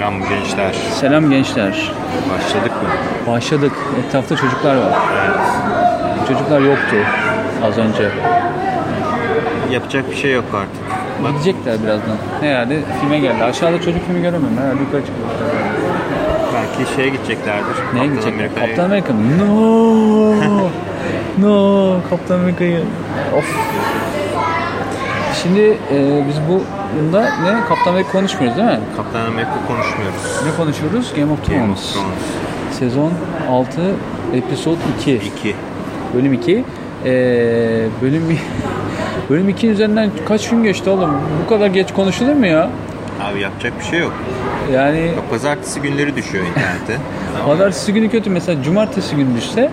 Selam gençler. Selam gençler. Başladık mı? Başladık. Etrafta çocuklar var. Çocuklar yoktu az önce. Yapacak bir şey yok artık. Bak Gidecekler birazdan. Herhalde filme geldi. Aşağıda çocuk filmi göremiyorum. Herhalde yukarı çıkıyorlar. belki şeye gideceklerdir. Neye Kaptan gidecekler? Amerika'ya. Kaptan Amerika mı? No! no! Kaptan Amerika'yı... Of! Şimdi e, biz bu bunda ne? Kaptan Amerika konuşmuyoruz değil mi? Kaptan Amerika konuşmuyoruz. Ne konuşuyoruz? Game of Thrones. Game of Thrones. Sezon 6, episode 2. 2. Bölüm 2. Ee, bölüm bölüm 2'nin üzerinden kaç gün geçti oğlum? Bu kadar geç konuşulur mu ya? Abi yapacak bir şey yok. Yani pazartesi günleri düşüyor internete. Ama pazartesi günü kötü. Mesela cumartesi günü düşse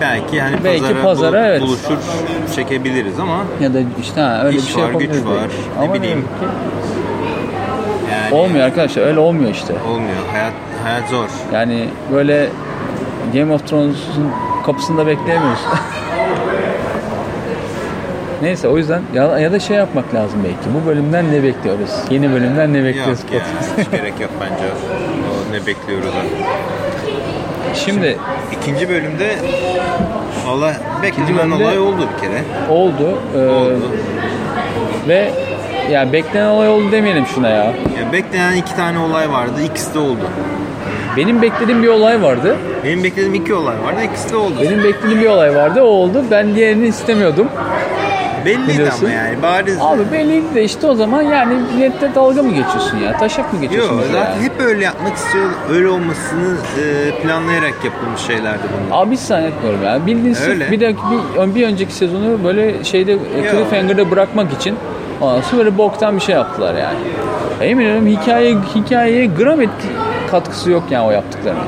belki hani Belki pazara, pazara, bulu- evet. buluşur çekebiliriz ama ya da işte ha, öyle bir şey var, güç var, belki. ne Ama bileyim. ki yani Olmuyor arkadaşlar. Öyle olmuyor işte. olmuyor. Hayat hayat zor. Yani böyle Game of Thrones'un kapısında bekleyemiyoruz. Neyse o yüzden ya, ya da şey yapmak lazım belki. Bu bölümden ne bekliyoruz? Yeni bölümden ne Yok bekliyoruz? yani hiç gerek yok bence. O ne bekliyoruz. Şimdi İkinci bölümde Allah beklenen olay oldu bir kere. oldu. Ee, Oldu. Ve ya beklenen olay oldu demeyelim şuna ya. Ya beklenen iki tane olay vardı. İkisi de oldu. Benim beklediğim bir olay vardı. Benim beklediğim iki olay vardı. İkisi de oldu. Benim beklediğim bir olay vardı. O oldu. Ben diğerini istemiyordum. Belliydi Biliyorsun. ama yani bariz. Abi belliydi de işte o zaman yani millette dalga mı geçiyorsun ya? Taşak mı geçiyorsun? Yok zaten yani? hep öyle yapmak istiyor. Öyle olmasını e, planlayarak yapılmış şeylerdi bunlar. Abi hiç zannetmiyorum ya. Bildiğin Öyle. bir, dakika, bir, bir önceki sezonu böyle şeyde e, cliffhanger'da bırakmak için ondan sonra böyle boktan bir şey yaptılar yani. Ya Yemin ederim hikaye, hikayeye gram et, katkısı yok yani o yaptıklarının.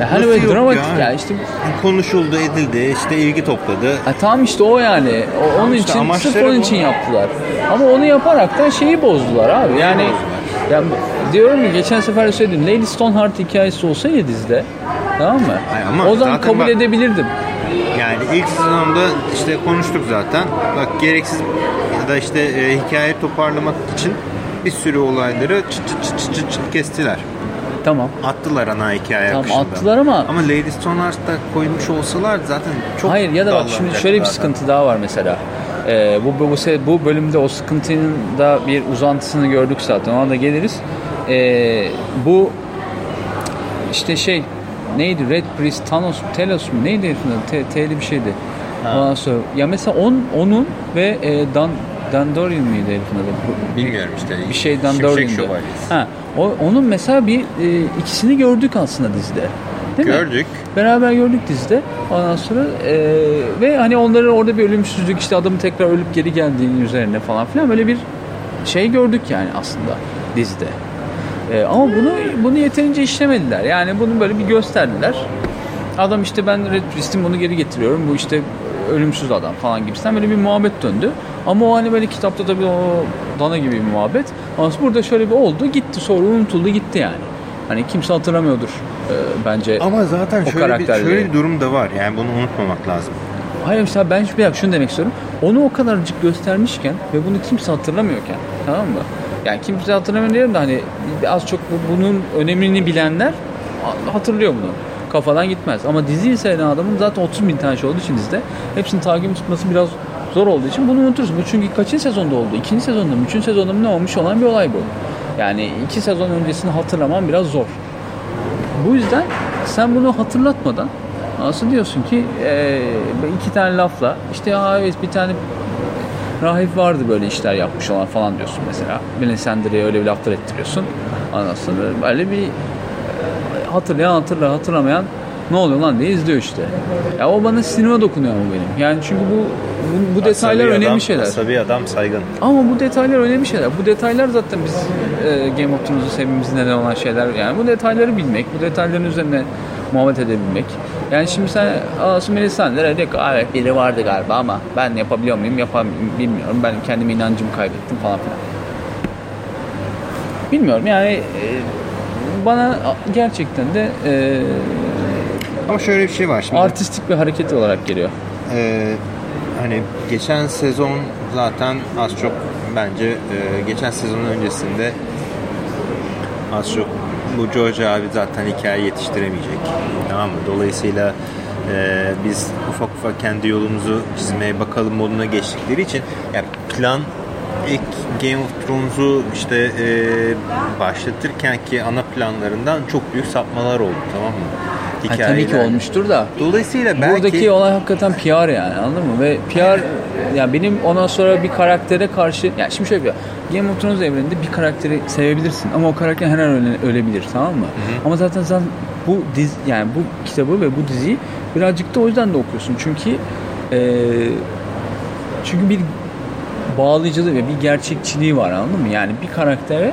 Ya hani böyle dramatik ya? ya işte Konuşuldu, edildi, işte ilgi topladı. Ha, tamam işte o yani. O, onun işte için sırf onun bu. için yaptılar. Ama onu yaparaktan şeyi bozdular abi. Yani yani diyorum ki geçen sefer de söyledim. Lady Stoneheart hikayesi olsaydı dizide tamam mı? Hayır, ama o zaman kabul bak- edebilirdim. Yani ilk sezonda işte konuştuk zaten. Bak gereksiz ya da işte e, hikaye toparlamak için bir sürü olayları çıt çıt çıt çıt, çıt kestiler. Tamam. Attılar ana hikaye Tamam, akışında. attılar ama- Ama Lady Stoneheart'ta koymuş olsalar zaten çok Hayır ya da bak şimdi şöyle bir zaten. sıkıntı daha var mesela. Ee, bu, bu, bu, bölümde o sıkıntının da bir uzantısını gördük zaten. Ona da geliriz. Ee, bu işte şey neydi Red Priest Thanos Telos mu neydi herifin adı? T'li bir şeydi. Ondan sonra ya mesela on, onun ve e, Dan Dandorian mıydı herifin adı? Bilmiyorum işte. bir şey Dandorian'dı. Ha, o, onun mesela bir e, ikisini gördük aslında dizide. Değil mi? Gördük. Beraber gördük dizide. Ondan sonra e, ve hani onların orada bir ölümsüzlük işte adamın tekrar ölüp geri geldiğinin üzerine falan filan böyle bir şey gördük yani aslında dizide. E, ama bunu bunu yeterince işlemediler. Yani bunu böyle bir gösterdiler. Adam işte ben Red Priest'im bunu geri getiriyorum. Bu işte ölümsüz adam falan gibisinden böyle bir muhabbet döndü. Ama o hani böyle kitapta tabii o dana gibi bir muhabbet. Ama burada şöyle bir oldu gitti sonra unutuldu gitti yani. Hani kimse hatırlamıyordur e, bence. Ama zaten O şöyle bir, şöyle bir durum da var. Yani bunu unutmamak lazım. Hayır mesela ben bir dakika şunu demek istiyorum. Onu o kadarcık göstermişken ve bunu kimse hatırlamıyorken tamam mı? Yani kimse hatırlamıyor diyelim de hani az çok bu- bunun önemini bilenler ha- hatırlıyor bunu. Kafadan gitmez. Ama diziyi seyreden adamın zaten 30 bin tane şey olduğu için dizide hepsini takip tutması biraz zor olduğu için bunu unutursun. Bu çünkü kaçıncı sezonda oldu? İkinci sezonda mı? Üçüncü sezonda mı ne olmuş olan bir olay bu. Yani iki sezon öncesini hatırlaman biraz zor. Bu yüzden sen bunu hatırlatmadan nasıl diyorsun ki e, iki tane lafla işte ya evet bir tane rahip vardı böyle işler yapmış olan falan diyorsun mesela. Melisandre'ye öyle bir laflar ettiriyorsun. Ondan böyle bir e, hatırlayan hatırla hatırlamayan ne oluyor lan diye izliyor işte. Ya o bana sinema dokunuyor bu benim. Yani çünkü bu bu, bu detaylar Asabi önemli adam, şeyler. Asabi adam saygın. Ama bu detaylar önemli şeyler. Bu detaylar zaten biz e, Game of Thrones'u sevmemizin neden olan şeyler. Yani bu detayları bilmek, bu detayların üzerine muhabbet edebilmek. Yani şimdi sen Asım Melisandre diyor ki evet biri vardı galiba ama ben yapabiliyor muyum yapam bilmiyorum. Ben kendime inancımı kaybettim falan filan. Bilmiyorum yani e, bana gerçekten de e, Ama şöyle bir şey var şimdi. artistik bir hareket olarak geliyor. Ee, hani geçen sezon zaten az çok bence e, geçen sezonun öncesinde az çok bu George abi zaten hikaye yetiştiremeyecek. Tamam mı? Dolayısıyla e, biz ufak ufak kendi yolumuzu çizmeye bakalım moduna geçtikleri için yani plan ilk Game of Thrones'u işte e, başlatırken ki ana planlarından çok büyük sapmalar oldu tamam mı? Ha, tabii ki olmuştur da. Dolayısıyla belki Buradaki olay hakikaten PR yani anladın mı? Ve PR yani benim ondan sonra bir karaktere karşı yani şimdi şöyle bir Game of Thrones evreninde bir karakteri sevebilirsin ama o karakter her an öle, ölebilir tamam mı? Ama zaten sen bu diz yani bu kitabı ve bu diziyi birazcık da o yüzden de okuyorsun. Çünkü eee çünkü bir bağlayıcılığı ve bir gerçekçiliği var anladın mı? Yani bir karaktere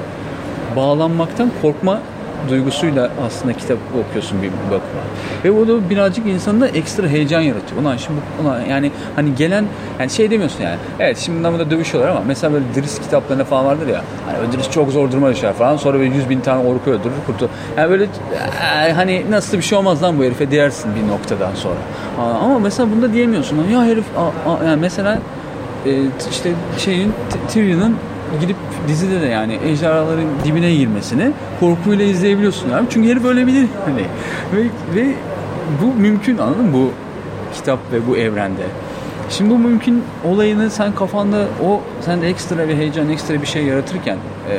bağlanmaktan korkma duygusuyla aslında kitap okuyorsun bir bakıma. Ve bu da birazcık insanda ekstra heyecan yaratıyor. Ulan şimdi ulan yani hani gelen yani şey demiyorsun yani. Evet şimdi bundan da dövüşüyorlar ama mesela böyle Driss kitaplarında falan vardır ya. Hani Driss çok zor duruma düşer falan. Sonra böyle yüz bin tane orku öldürür kurtu. Yani böyle e, hani nasıl bir şey olmaz lan bu herife diyersin bir noktadan sonra. Ama mesela bunda diyemiyorsun. Ya herif a- a- yani mesela e, işte şeyin T- Tyrion'un gidip dizide de yani ejderhaların dibine girmesini korkuyla izleyebiliyorsun abi. Çünkü herif ölebilir hani. Ve, ve bu mümkün anladın mı bu kitap ve bu evrende. Şimdi bu mümkün olayını sen kafanda o sen de ekstra bir heyecan, ekstra bir şey yaratırken e,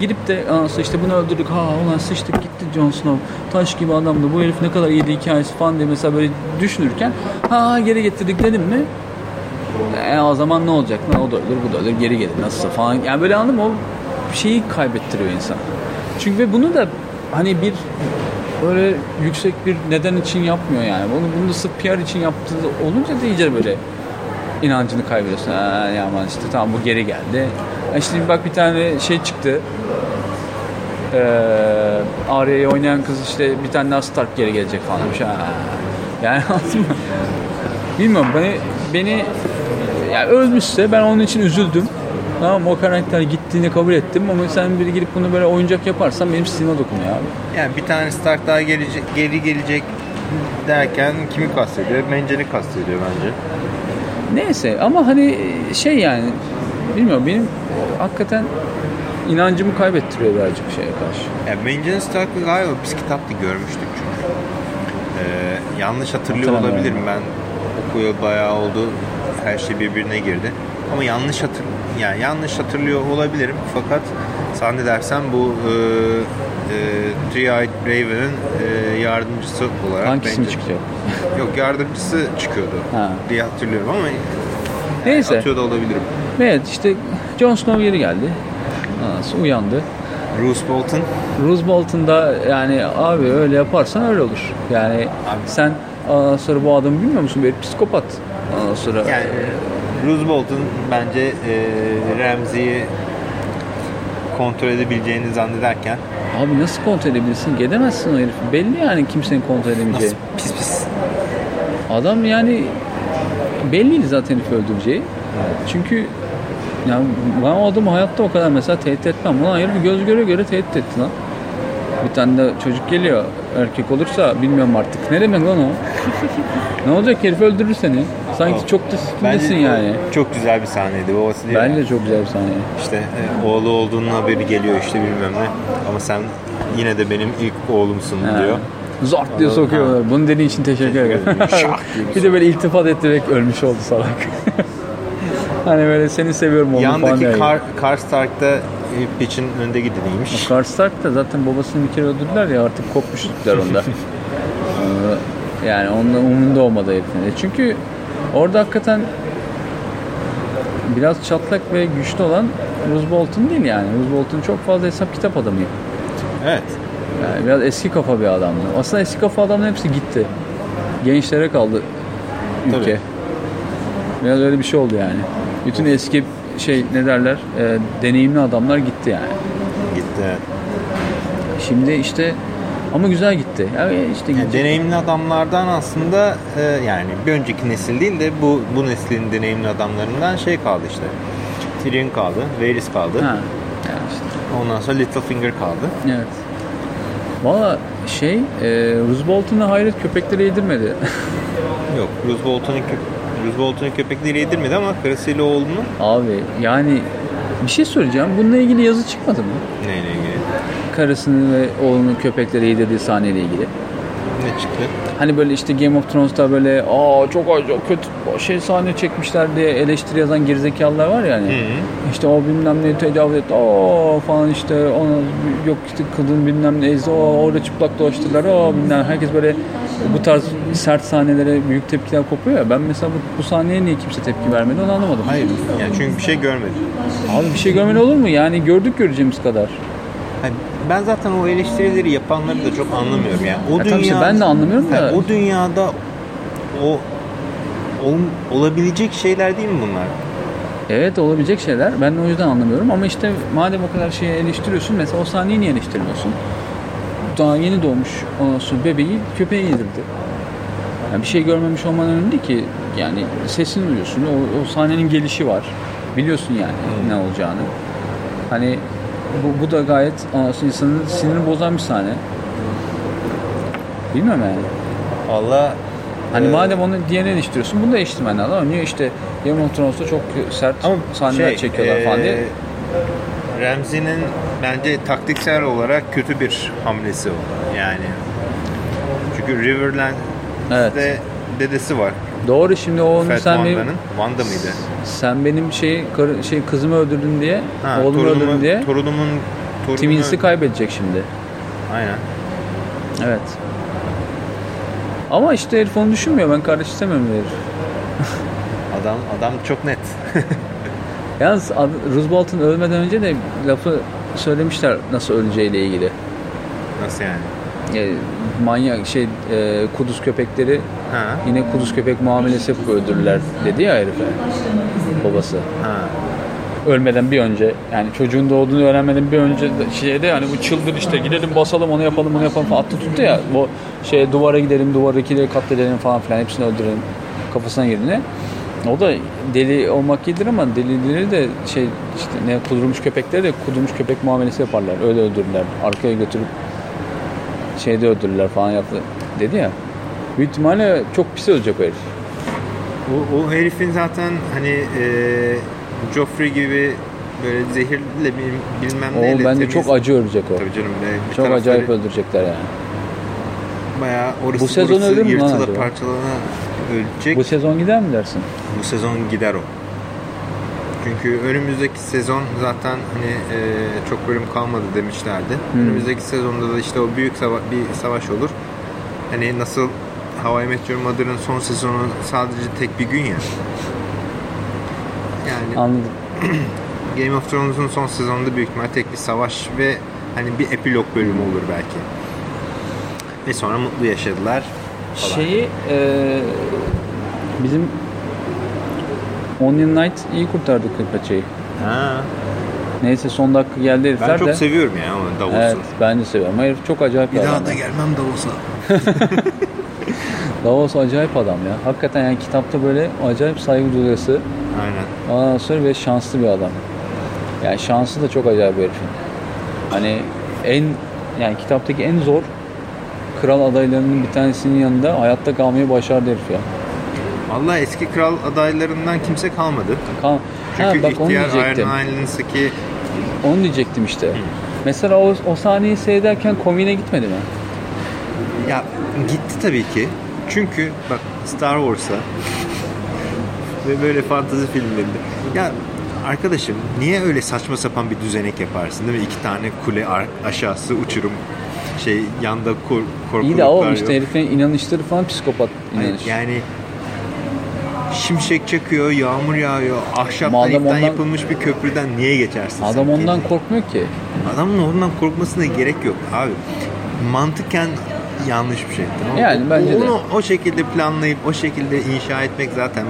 gidip de "Aa, işte bunu öldürdük ha ulan sıçtık gitti Jon Snow taş gibi adamdı bu herif ne kadar iyiydi hikayesi falan diye mesela böyle düşünürken ha geri getirdik dedim mi e, o zaman ne olacak? Ne o da ölür, bu da ölür, geri gelir nasılsa falan. Yani böyle anladın? O şeyi kaybettiriyor insan. Çünkü ve bunu da hani bir böyle yüksek bir neden için yapmıyor yani. Bunu, bunu da sırf PR için yaptığı olunca da iyice böyle inancını kaybediyorsun. Ha, ya işte tamam bu geri geldi. Ha, işte bak bir tane şey çıktı. Ee, Arya'yı oynayan kız işte bir tane daha Stark geri gelecek falan. Ha. Yani anladın mı? Bilmiyorum beni beni yani ölmüşse ben onun için üzüldüm. Tamam o karakter gittiğini kabul ettim ama sen biri girip bunu böyle oyuncak yaparsan benim sinirime dokunuyor abi. yani bir tane Stark daha gelecek, geri gelecek derken kimi kastediyor? Mencel'i kastediyor bence. Neyse ama hani şey yani bilmiyorum benim hakikaten inancımı kaybettiriyor birazcık şeye karşı. Yani Benjamin Stark'ı galiba biz kitapta görmüştük çünkü. Ee, yanlış hatırlıyor olabilirim ben. Okuyor bayağı oldu. Her şey birbirine girdi. Ama yanlış hatır yani yanlış hatırlıyor olabilirim. Fakat zannedersem bu e, e, Three-Eyed Raven'ın e, yardımcısı olarak Hangisi mi Benjamin- çıkacak? Yok yardımcısı çıkıyordu Ha. diye hatırlıyorum ama Neyse. atıyor da olabilirim. Evet işte Jon Snow geri geldi. Anası uyandı. Bruce Bolton Bruce Bolton da yani abi öyle yaparsan öyle olur. Yani sen ondan sonra bu adamı bilmiyor musun? Bir psikopat. Ondan sonra yani Bruce Bolton bence e, Ramsey'i kontrol edebileceğini zannederken abi nasıl kontrol edebilirsin? Gedemezsin o herifi. Belli yani kimsenin kontrol edemeyeceği. nasıl pis pis Adam yani belliydi zaten herifi öldüreceği. Çünkü yani ben o adamı hayatta o kadar mesela tehdit etmem. Ulan herifi göz göre göre tehdit etti lan. Bir tane de çocuk geliyor. Erkek olursa bilmiyorum artık. Ne demek lan o? ne olacak herif öldürür seni. Sanki çok da sikimdesin yani. çok güzel bir sahneydi babası diyor. Bence çok güzel bir sahne. İşte e, oğlu olduğunun haberi geliyor işte bilmem ne. Ama sen yine de benim ilk oğlumsun Ha. diyor. Zart diye sokuyorlar. Bunu dediğin için teşekkür ederim. diye bir de böyle iltifat ettirerek ölmüş oldu salak. hani böyle seni seviyorum oğlum falan Yandaki diyor. Kar, Karstark'ta e, pitch'in önde gideniymiş. Karl Stark da zaten babasını bir kere öldürdüler ya artık kopmuşlar onda. Ee, yani onun umurunda olmadı herifin. E Çünkü orada hakikaten biraz çatlak ve güçlü olan Bruce Bolton değil yani. Bruce Bolton çok fazla hesap kitap adamı. Evet. Yani biraz eski kafa bir adamdı. Aslında eski kafa adamların hepsi gitti. Gençlere kaldı ülke. Tabii. Biraz öyle bir şey oldu yani. Bütün eski şey ne derler e, deneyimli adamlar gitti yani. Gitti. Şimdi işte ama güzel gitti. Yani işte Yani deneyimli adamlardan aslında e, yani bir önceki nesil değil de bu bu neslin deneyimli adamlarından şey kaldı işte. Tyrion kaldı, Varys kaldı. Ha. Yani işte. Ondan sonra Littlefinger kaldı. Evet. Valla şey, e, Bolton'a hayret köpekleri yedirmedi. Yok, Bruce Bolton'un köpekleri yedirmedi ama karısıyla oğlunu Abi yani bir şey söyleyeceğim. Bununla ilgili yazı çıkmadı mı? neyle ilgili? Karısını ve oğlunu köpeklere yedirdiği sahneyle ilgili. Ne çıktı? Hani böyle işte Game of Thrones'ta böyle aa çok acayip kötü şey sahne çekmişler diye eleştiri yazan gerizekalılar var ya hani. İşte o bilmem ne tecavüz etti. Aa falan işte ona yok işte kadın bilmem ne ezdi. Aa orada çıplak dolaştılar. Aa bilmem herkes böyle bu tarz sert sahnelere büyük tepkiler kopuyor ya. Ben mesela bu, bu sahneye niye kimse tepki vermedi onu anlamadım. Hayır. Yani çünkü bir şey görmedim. Abi bir şey görmeli olur mu? Yani gördük göreceğimiz kadar. Yani ben zaten o eleştirileri yapanları da çok anlamıyorum. Yani o Ya işte dünya ben de anlamıyorum da. Yani o dünyada o ol- olabilecek şeyler değil mi bunlar? Evet olabilecek şeyler. Ben de o yüzden anlamıyorum. Ama işte madem o kadar şeyi eleştiriyorsun mesela o sahneyi niye eleştirmiyorsun? Daha yeni doğmuş sonra bebeği köpeğe yedirdi. Yani bir şey görmemiş olman önemli değil ki. Yani sesini duyuyorsun. O, o sahnenin gelişi var. Biliyorsun yani ne olacağını. Hani bu, bu da gayet sonra insanın sinirini bozan bir sahne. Bilmiyorum yani. Valla Hani Ee, madem onu diğerini eleştiriyorsun bunu da eleştirmen lazım. Ama niye işte Game of Thrones'ta çok sert sahneler şey, çekiyorlar e, falan diye. Ramsey'nin bence taktiksel olarak kötü bir hamlesi o. Yani çünkü Riverland'de Evet. Dedesi var. Doğru şimdi o onu Fat sen benim, Wanda'nın. Wanda mıydı? sen benim şey karı- şey kızımı öldürdün diye, Ha, oğlumu torunumu- öldürdün diye Torunumun torunumu Twins'i kaybedecek şimdi. Aynen. Evet. Ama işte herif onu düşünmüyor. Ben kardeş istemiyorum herif. Adam adam çok net. Yalnız Roosevelt'ın ölmeden önce de lafı söylemişler nasıl öleceğiyle ilgili. Nasıl yani? E, manyak şey e, kuduz köpekleri Ha. yine kuduz köpek muamelesi yapıp öldürürler dedi ya herife babası. Ha. ölmeden bir önce yani çocuğun doğduğunu öğrenmeden bir önce de- şeyde yani bu çıldır işte gidelim basalım onu yapalım onu yapalım falan attı tuttu ya bu şey duvara gidelim duvardakileri katledelim falan filan hepsini öldürelim kafasına girdiğine o da deli olmak iyidir ama delileri de şey işte ne kudurmuş köpekleri de kudurmuş köpek muamelesi yaparlar öyle öldürürler arkaya götürüp şeyde öldürürler falan yaptı dedi ya büyük ihtimalle çok pis ölecek o herif. O, o herifin zaten hani e, Joffrey gibi böyle zehirle bil- bilmem O neyle bence temiz- çok acı ölecek o. Tabii canım. be, Çok acayip öldürecekler yani. Bayağı orası Bu sezon burası ölür mü lan acaba? parçalana ölecek. Bu Bu, sezon gider mi dersin? sezon gider o. Çünkü önümüzdeki sezon zaten hani e, çok bölüm kalmadı demişlerdi. Hmm. Önümüzdeki sezonda da işte o büyük sava- bir savaş olur. Hani nasıl How I Met Your Mother'ın son sezonu sadece tek bir gün ya. Yani Anladım. Game of Thrones'un son sezonunda büyük ihtimal tek bir savaş ve hani bir epilog bölümü olur belki. Ve sonra mutlu yaşadılar. falan. Şeyi e, bizim Onion Knight iyi kurtardı Kırpaçayı. Ha. Neyse son dakika geldi herifler Ben çok de. seviyorum ya onu Davos'u. Evet ben de seviyorum. Ama herif çok acayip bir, daha da gelmem Davos'a. Davos acayip adam ya. Hakikaten yani kitapta böyle acayip saygı duyusu. Aynen. Ondan sonra ve şanslı bir adam. Yani şansı da çok acayip bir herifin. Hani en yani kitaptaki en zor kral adaylarının bir tanesinin yanında hayatta kalmayı başardı herif ya. Vallahi eski kral adaylarından kimse kalmadı. Kal Çünkü ha, bak onu ihtiyar diyecektim. Iron Islands'daki Onu diyecektim işte. Mesela o, o sahneyi seyrederken komiğine gitmedi mi? ya gitti tabii ki. Çünkü bak Star Wars'a ve böyle fantazi filmlerinde ya arkadaşım niye öyle saçma sapan bir düzenek yaparsın değil mi? İki tane kule aşağısı uçurum şey yanda kor korkuluklar İyi de o işte herifin inanışları falan psikopat Hayır, inanış. yani şimşek çakıyor, yağmur yağıyor, ahşaptan ipten ondan- yapılmış bir köprüden niye geçersin Adam ondan kendini? korkmuyor ki. Adamın ondan korkmasına gerek yok abi. Mantıken yanlış bir şey. Tamam? Yani bence de. Onu o şekilde planlayıp o şekilde inşa etmek zaten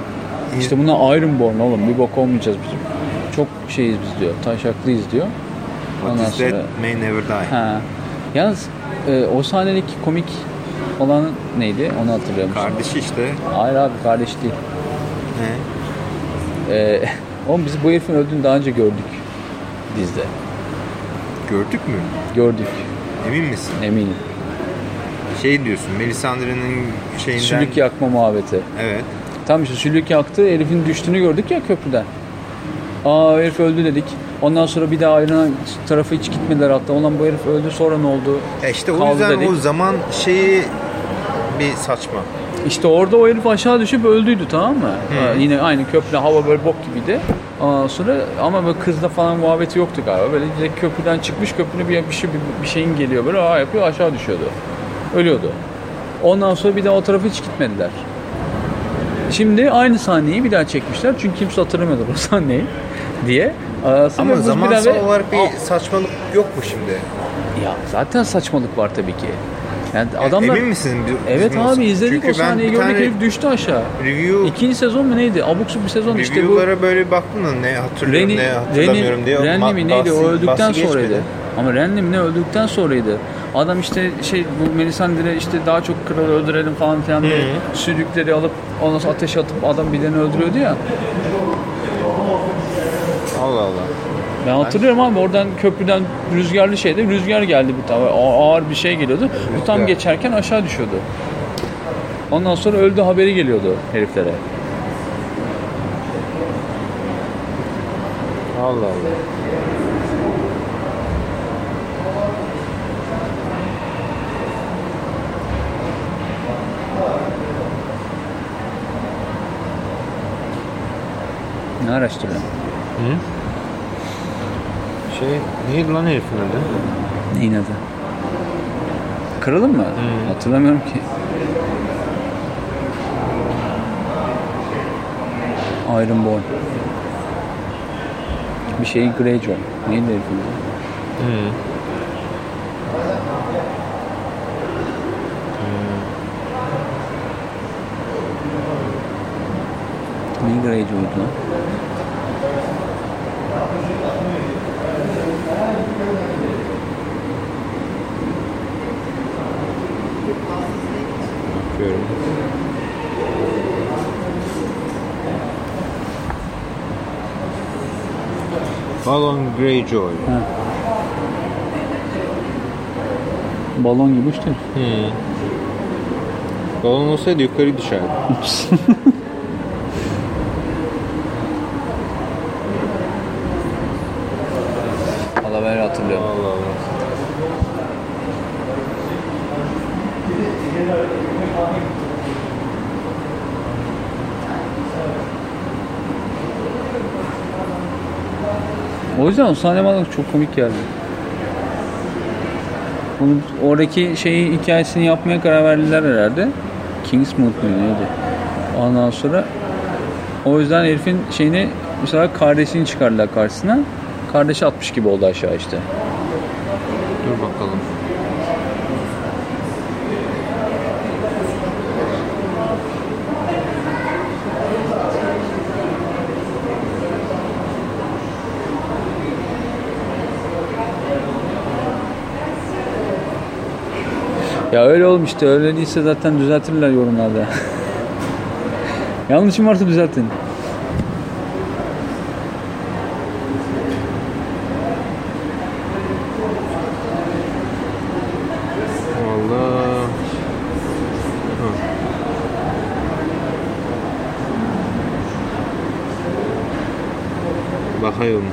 İşte buna Ironborn oğlum bir bok olmayacağız bizim. Çok şeyiz biz diyor. Taşaklıyız diyor. What Ondan is that sonra may never die. ha. Yalnız e, o sahnedeki komik olan neydi? Onu hatırlıyor musun? Kardeşi işte. Hayır abi kardeş değil. Ne? E, oğlum biz bu herifin öldüğünü daha önce gördük dizide. Gördük mü? Gördük. Emin misin? Eminim. Şey diyorsun Melisandre'nin şeyinden. Sülük yakma muhabbeti. Evet. Tam işte sülük yaktı. Herifin düştüğünü gördük ya köprüden. Aa herif öldü dedik. Ondan sonra bir daha ayrılan tarafa hiç gitmediler hatta. Olan bu herif öldü sonra ne oldu? Ya işte o Kaldı yüzden dedik. o zaman şeyi bir saçma. İşte orada o herif aşağı düşüp öldüydü tamam mı? Ha, yine aynı köprü hava böyle bok gibiydi. Ondan sonra ama böyle kızla falan muhabbeti yoktu galiba. Böyle direkt köprüden çıkmış köprünün bir, bir, şey, bir, bir şeyin geliyor böyle aa yapıyor aşağı düşüyordu. Ölüyordu. Ondan sonra bir daha o tarafa hiç gitmediler. Şimdi aynı sahneyi bir daha çekmişler. Çünkü kimse hatırlamıyordu o sahneyi diye. Aa, sonra Ama bu zamansal olarak bir saçmalık yok mu şimdi? Ya zaten saçmalık var tabii ki. Yani Adamlar... Emin misin? Evet abi izledik Çünkü o sahneyi gördük herif düştü aşağı. Review, İkinci sezon mu neydi? Abuk bir sezon işte bu. review'lara böyle baktım da ne hatırlıyorum Reni, ne hatırlamıyorum Reni, diye. Renly mi neydi o öldükten sonraydı. Ama Renly mi ne öldükten sonraydı. Adam işte şey bu Melisandre işte daha çok kralı öldürelim falan filan diye sürükleri alıp ondan sonra ateşe atıp adam birini öldürüyordu ya. Allah Allah. Ben hatırlıyorum abi oradan köprüden rüzgarlı şeyde rüzgar geldi bir tane ağır bir şey geliyordu. Bu tam geçerken aşağı düşüyordu. Ondan sonra öldü haberi geliyordu heriflere. Allah Allah. Ne araştırıyor? Şey neydi lan herifin adı? Neyin adı? Kralın mı? Hatırlamıyorum ki. Ironborn. Bir şey Greyjoy. Neydi herifin adı? Ne Greyjoy'du lan? Bakıyorum. Balon Greyjoy. Balon gibi işte. Balon olsaydı yukarı düşerdi. Valla ben hatırlıyorum. Allah Allah. O yüzden o sahne bana çok komik geldi. Bunun oradaki şeyi hikayesini yapmaya karar verdiler herhalde. Kingsmood mu neydi? Ondan sonra o yüzden herifin şeyini mesela kardeşini çıkardılar karşısına. Kardeşi atmış gibi oldu aşağı işte. Dur bakalım. Ya öyle olmuş işte öyle değilse zaten düzeltirler yorumlarda. Yanlışım varsa düzeltin. Allah. Bakıyorum.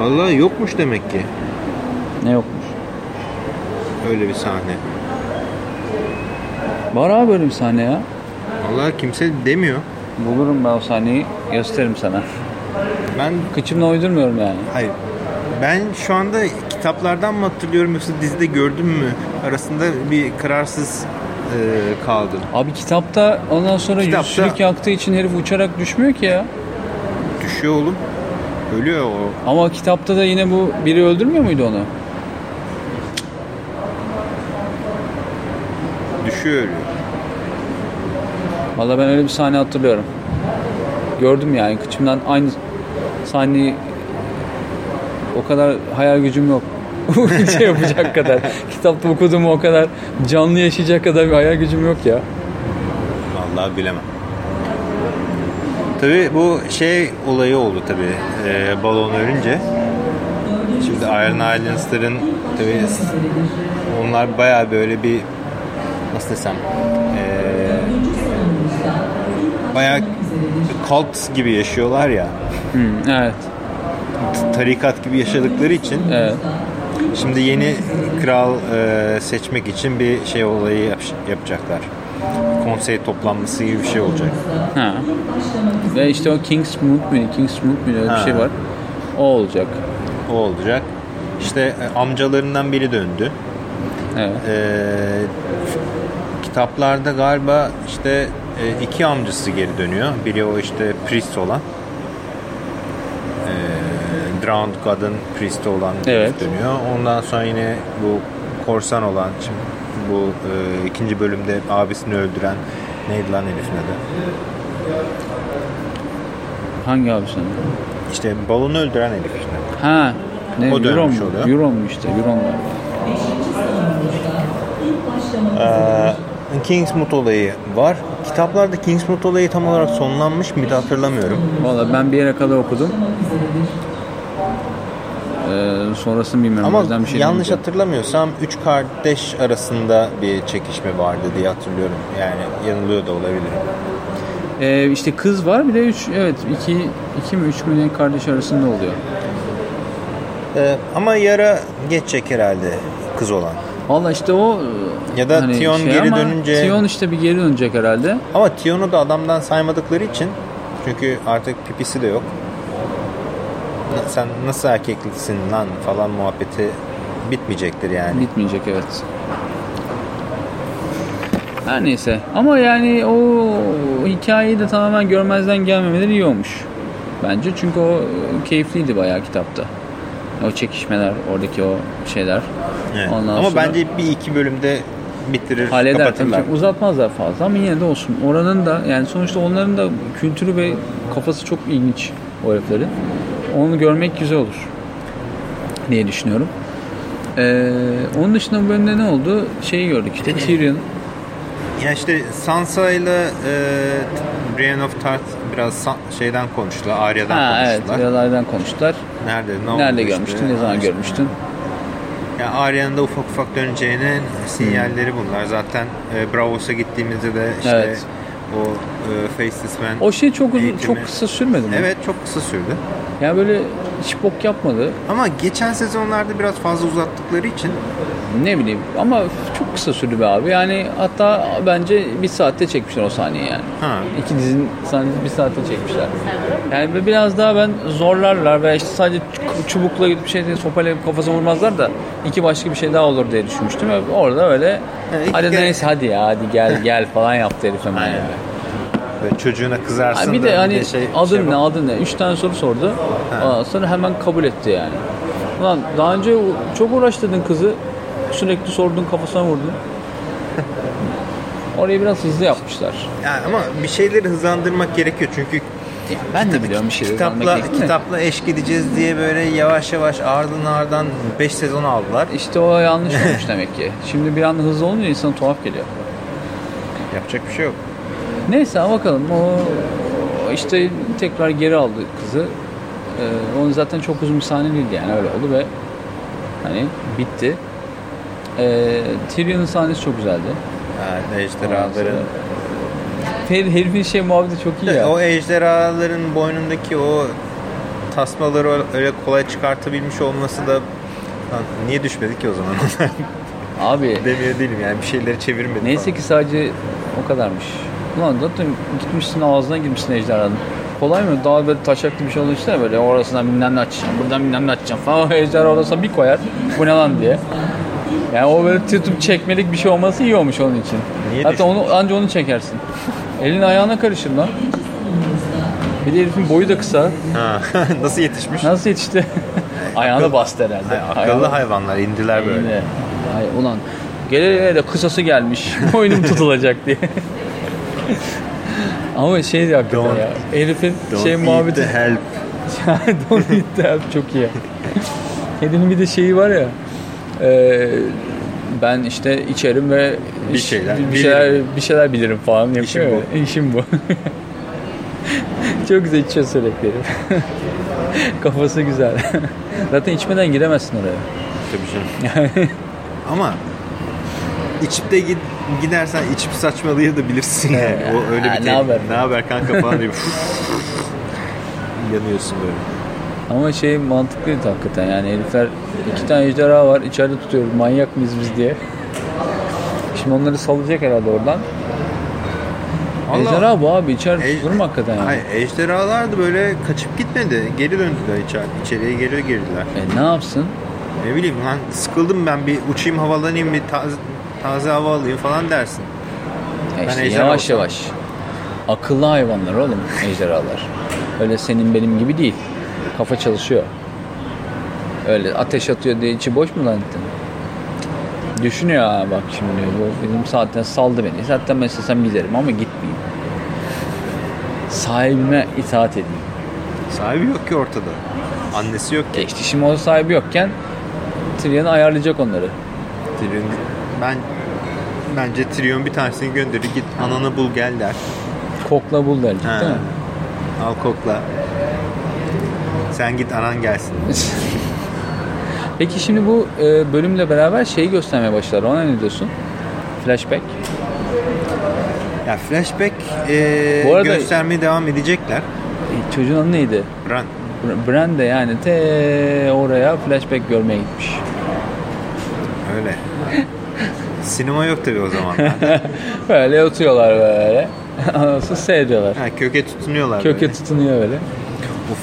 Allah yokmuş demek ki. Ne yokmuş. Öyle bir sahne. Var abi böyle bir sahne ya. Allah kimse demiyor. Bulurum ben o sahneyi gösteririm sana. Ben Kıçımla uydurmuyorum yani. hayır. Ben şu anda kitaplardan mı hatırlıyorum yoksa dizide gördüm mü arasında bir kararsız e, kaldım. Abi kitapta ondan sonra Kitapta- yüzsülük yaktığı için herif uçarak düşmüyor ki ya. Düşüyor oğlum. Ölüyor o. Ama kitapta da yine bu biri öldürmüyor muydu onu? Düşüyor ölüyor. Valla ben öyle bir sahne hatırlıyorum. Gördüm yani kıçımdan aynı sahneyi o kadar hayal gücüm yok. şey yapacak kadar. Kitapta okuduğumu o kadar canlı yaşayacak kadar bir hayal gücüm yok ya. Vallahi bilemem. Tabii bu şey olayı oldu tabii e, balon ölünce. Şimdi Iron Islands'ların tabii onlar bayağı böyle bir nasıl desem e, bayağı cult gibi yaşıyorlar ya. Hmm, evet. Tarikat gibi yaşadıkları için Evet. şimdi yeni kral e, seçmek için bir şey olayı yap- yapacaklar. Konsey toplanması gibi bir şey olacak. Ha. Ve işte o Kingsmoot muydu? Kingsmoot muydu? Öyle bir Ha. şey var. O olacak. O olacak. İşte e, amcalarından biri döndü. Evet. Ee, kitaplarda galiba işte e, iki amcası geri dönüyor. Biri o işte priest olan. Ee, Drowned God'ın priesti olan Evet. dönüyor. Ondan sonra yine bu korsan olan şimdi bu e, ikinci bölümde abisini öldüren neydi lan herifin adı? Hangi abi sen? İşte balonu öldüren herif işte. Ha. Ne? O dönmüş mu? oluyor. Euron mu işte? Euron galiba. Ee, Kingsmoot olayı var. Kitaplarda Kingsmoot olayı tam olarak sonlanmış mıydı hatırlamıyorum. Valla ben bir yere kadar okudum. Sonrasını bilmiyorum. Ama yüzden bir şey yanlış demeyeceğim. hatırlamıyorsam üç kardeş arasında bir çekişme vardı diye hatırlıyorum. Yani yanılıyor da olabilirim. Ee, işte kız var bir de üç evet iki, iki mi üç mü kardeş arasında oluyor. Ee, ama yara geçecek herhalde kız olan. Valla işte o Ya da hani Tion şey geri dönünce- Tion işte bir geri dönecek herhalde. Ama Tion'u da adamdan saymadıkları için çünkü artık pipisi de yok. Sen nasıl erkekliksin lan falan muhabbeti bitmeyecektir yani. Bitmeyecek evet. Her neyse. Ama yani o hikayeyi de tamamen görmezden gelmemeleri iyi olmuş. Bence çünkü o keyifliydi bayağı kitapta. O çekişmeler, oradaki o şeyler. Evet. Ondan Ama sonra- bence bir iki bölümde bitirir, Halleder kapatırlar. uzatmazlar fazla ama yine de olsun. Oranın da yani sonuçta onların da kültürü ve kafası çok ilginç o heriflerin. Onu görmek güzel olur diye düşünüyorum. Ee, onun dışında bu bölümde ne oldu? Şeyi gördük işte Tyrion. Ya işte Sansa ile e, Brienne of Tarth biraz şeyden konuştular, Arya'dan Ha evet konuştular. biralardan konuştular. Nerede, ne Nerede işte? görmüştün? Ne zaman İşte, görmüştün? Ya Arya'nın da ufak ufak döneceğinin sinyalleri bunlar. Zaten e, Bravos'a gittiğimizde de işte Evet. O e, Faceless Man O şey çok uzun, eğitimi- çok kısa sürmedi mi? Evet çok kısa sürdü. Yani böyle hiç bok yapmadı. Ama geçen sezonlarda biraz fazla uzattıkları için Ne bileyim ama çok kısa sürdü be abi. Yani hatta bence bir saatte çekmişler o sahneyi yani. ha, İki dizinin sahnesini bir saatte çekmişler. Yani biraz daha ben zorlarlar veya işte sadece çubukla gidip bir şey sopayla kafasına vurmazlar da iki başka bir şey daha olur diye düşünmüştüm. Orada öyle iki hadi neyse hadi ya hadi gel gel falan yaptı herif hemen Aynen. yani. Böyle çocuğuna kızarsın Ha, bir de hani şey- adın şey ne bak- adın ne? Üç tane soru sordu. Ondan sonra hemen kabul etti yani. Ulan daha önce çok uğraştırdın kızı. Sürekli sordun kafasına vurdun. Orayı biraz hızlı yapmışlar. Yani ama bir şeyleri hızlandırmak gerekiyor çünkü Ben de biliyorum bir şey. kitapla kitapla eş gideceğiz diye böyle yavaş yavaş ardın ardından 5 sezon aldılar. İşte o yanlış olmuş demek ki. Şimdi bir anda hızlı olunca insana tuhaf geliyor. Yapacak bir şey yok. Neyse bakalım o işte tekrar geri aldı kızı. Ee, onun zaten çok uzun bir sahne değildi yani öyle oldu ve hani bitti. Ee, Tyrion'un sahnesi çok güzeldi. Yani ejderhaların Her, herifin şey muhabbeti çok iyi ya. o ejderhaların boynundaki o tasmaları öyle kolay çıkartabilmiş olması da niye düşmedi ki o zaman? Abi Demiyor değilim yani bir şeyleri çevirmedi. neyse falan. ki sadece o kadarmış. Ulan zaten gitmişsin ağzına girmişsin ejderhanın. Kolay mı? Daha böyle taşaklı bir şey oldu işte böyle orasından bilmem ne açacağım, buradan bilmem ne açacağım falan. Ejderha orasına bir koyar. Bu ne lan diye. Yani o böyle tutup çekmelik bir şey olması iyi olmuş onun için. Niye Hatta onu anca onu çekersin. Elin ayağına karışır lan. Bir de herifin boyu da kısa. Ha, Nasıl yetişmiş? Nasıl yetişti? Ayağına bastı herhalde. Hay- akıllı Ayağına- hayvanlar indiler böyle. Ay ulan gele de kısası gelmiş. Boynum tutulacak diye. Ama şey de hakikaten Don't- ya. Herifin Don't şey eat muhabbeti. the help. Don't eat the help çok iyi. Kedinin bir de şeyi var ya. e, ben işte içerim ve Bir şeyler bir bilirim. şeyler bir şeyler bilirim falan yapıyor. İşim ya. İşim bu. çok güzel içiyor sürekli herif. Kafası güzel. Zaten içmeden giremezsin oraya. Tabii canım. Ama içip de gid- gidersen içip saçmalayabilirsin yani. O öyle Ha, bir ne tehlike. haber? Ne haber kanka falan diyor. Yanıyorsun böyle. Ama şey mantıklıydı hakikaten yani herifler iki tane ejderha var içeride tutuyoruz manyak mıyız biz diye. Şimdi onları salacak herhalde oradan. Allah- Ejderha bu abi içeride Ej- tutulur mu hakikaten yani? Hayır ejderhalar da böyle kaçıp gitmedi. Geri döndüler içeri, içeriye geri girdiler. E ne yapsın? Ne bileyim lan sıkıldım ben bir uçayım havalanayım bir taze, taze hava alayım falan dersin. E işte ejderha yavaş olsam- yavaş. Akıllı hayvanlar oğlum ejderhalar. Öyle senin benim gibi değil. Kafa çalışıyor. Öyle ateş atıyor diye içi boş mu zannettin? Düşünüyor ha bak şimdi bu benim zaten saldı beni. Zaten ben istesem giderim ama gitmeyeyim. Sahibime itaat edeyim. Sahibi yok ki ortada. Annesi yok ki. E işte şimdi o sahibi yokken Tyrion ayarlayacak onları. Tyrion, ben bence Tyrion bir tanesini gönderir git ananı bul gel der. Kokla bul diyecek Ha. değil mi? Al kokla. Sen git anan gelsin. Peki şimdi bu e, bölümle beraber şeyi göstermeye başlar. Ona ne diyorsun? Flashback. Ya flashback e, Bu arada- göstermeye devam edecekler. E, çocuğun adı neydi? Bran. Br- Bran de yani te oraya flashback görmeye gitmiş. Öyle. Sinema yok tabii o zamanlar. Böyle oturuyorlar böyle. Anasını seyrediyorlar. ha, köke tutunuyorlar Köke böyle. tutunuyor böyle. Uf.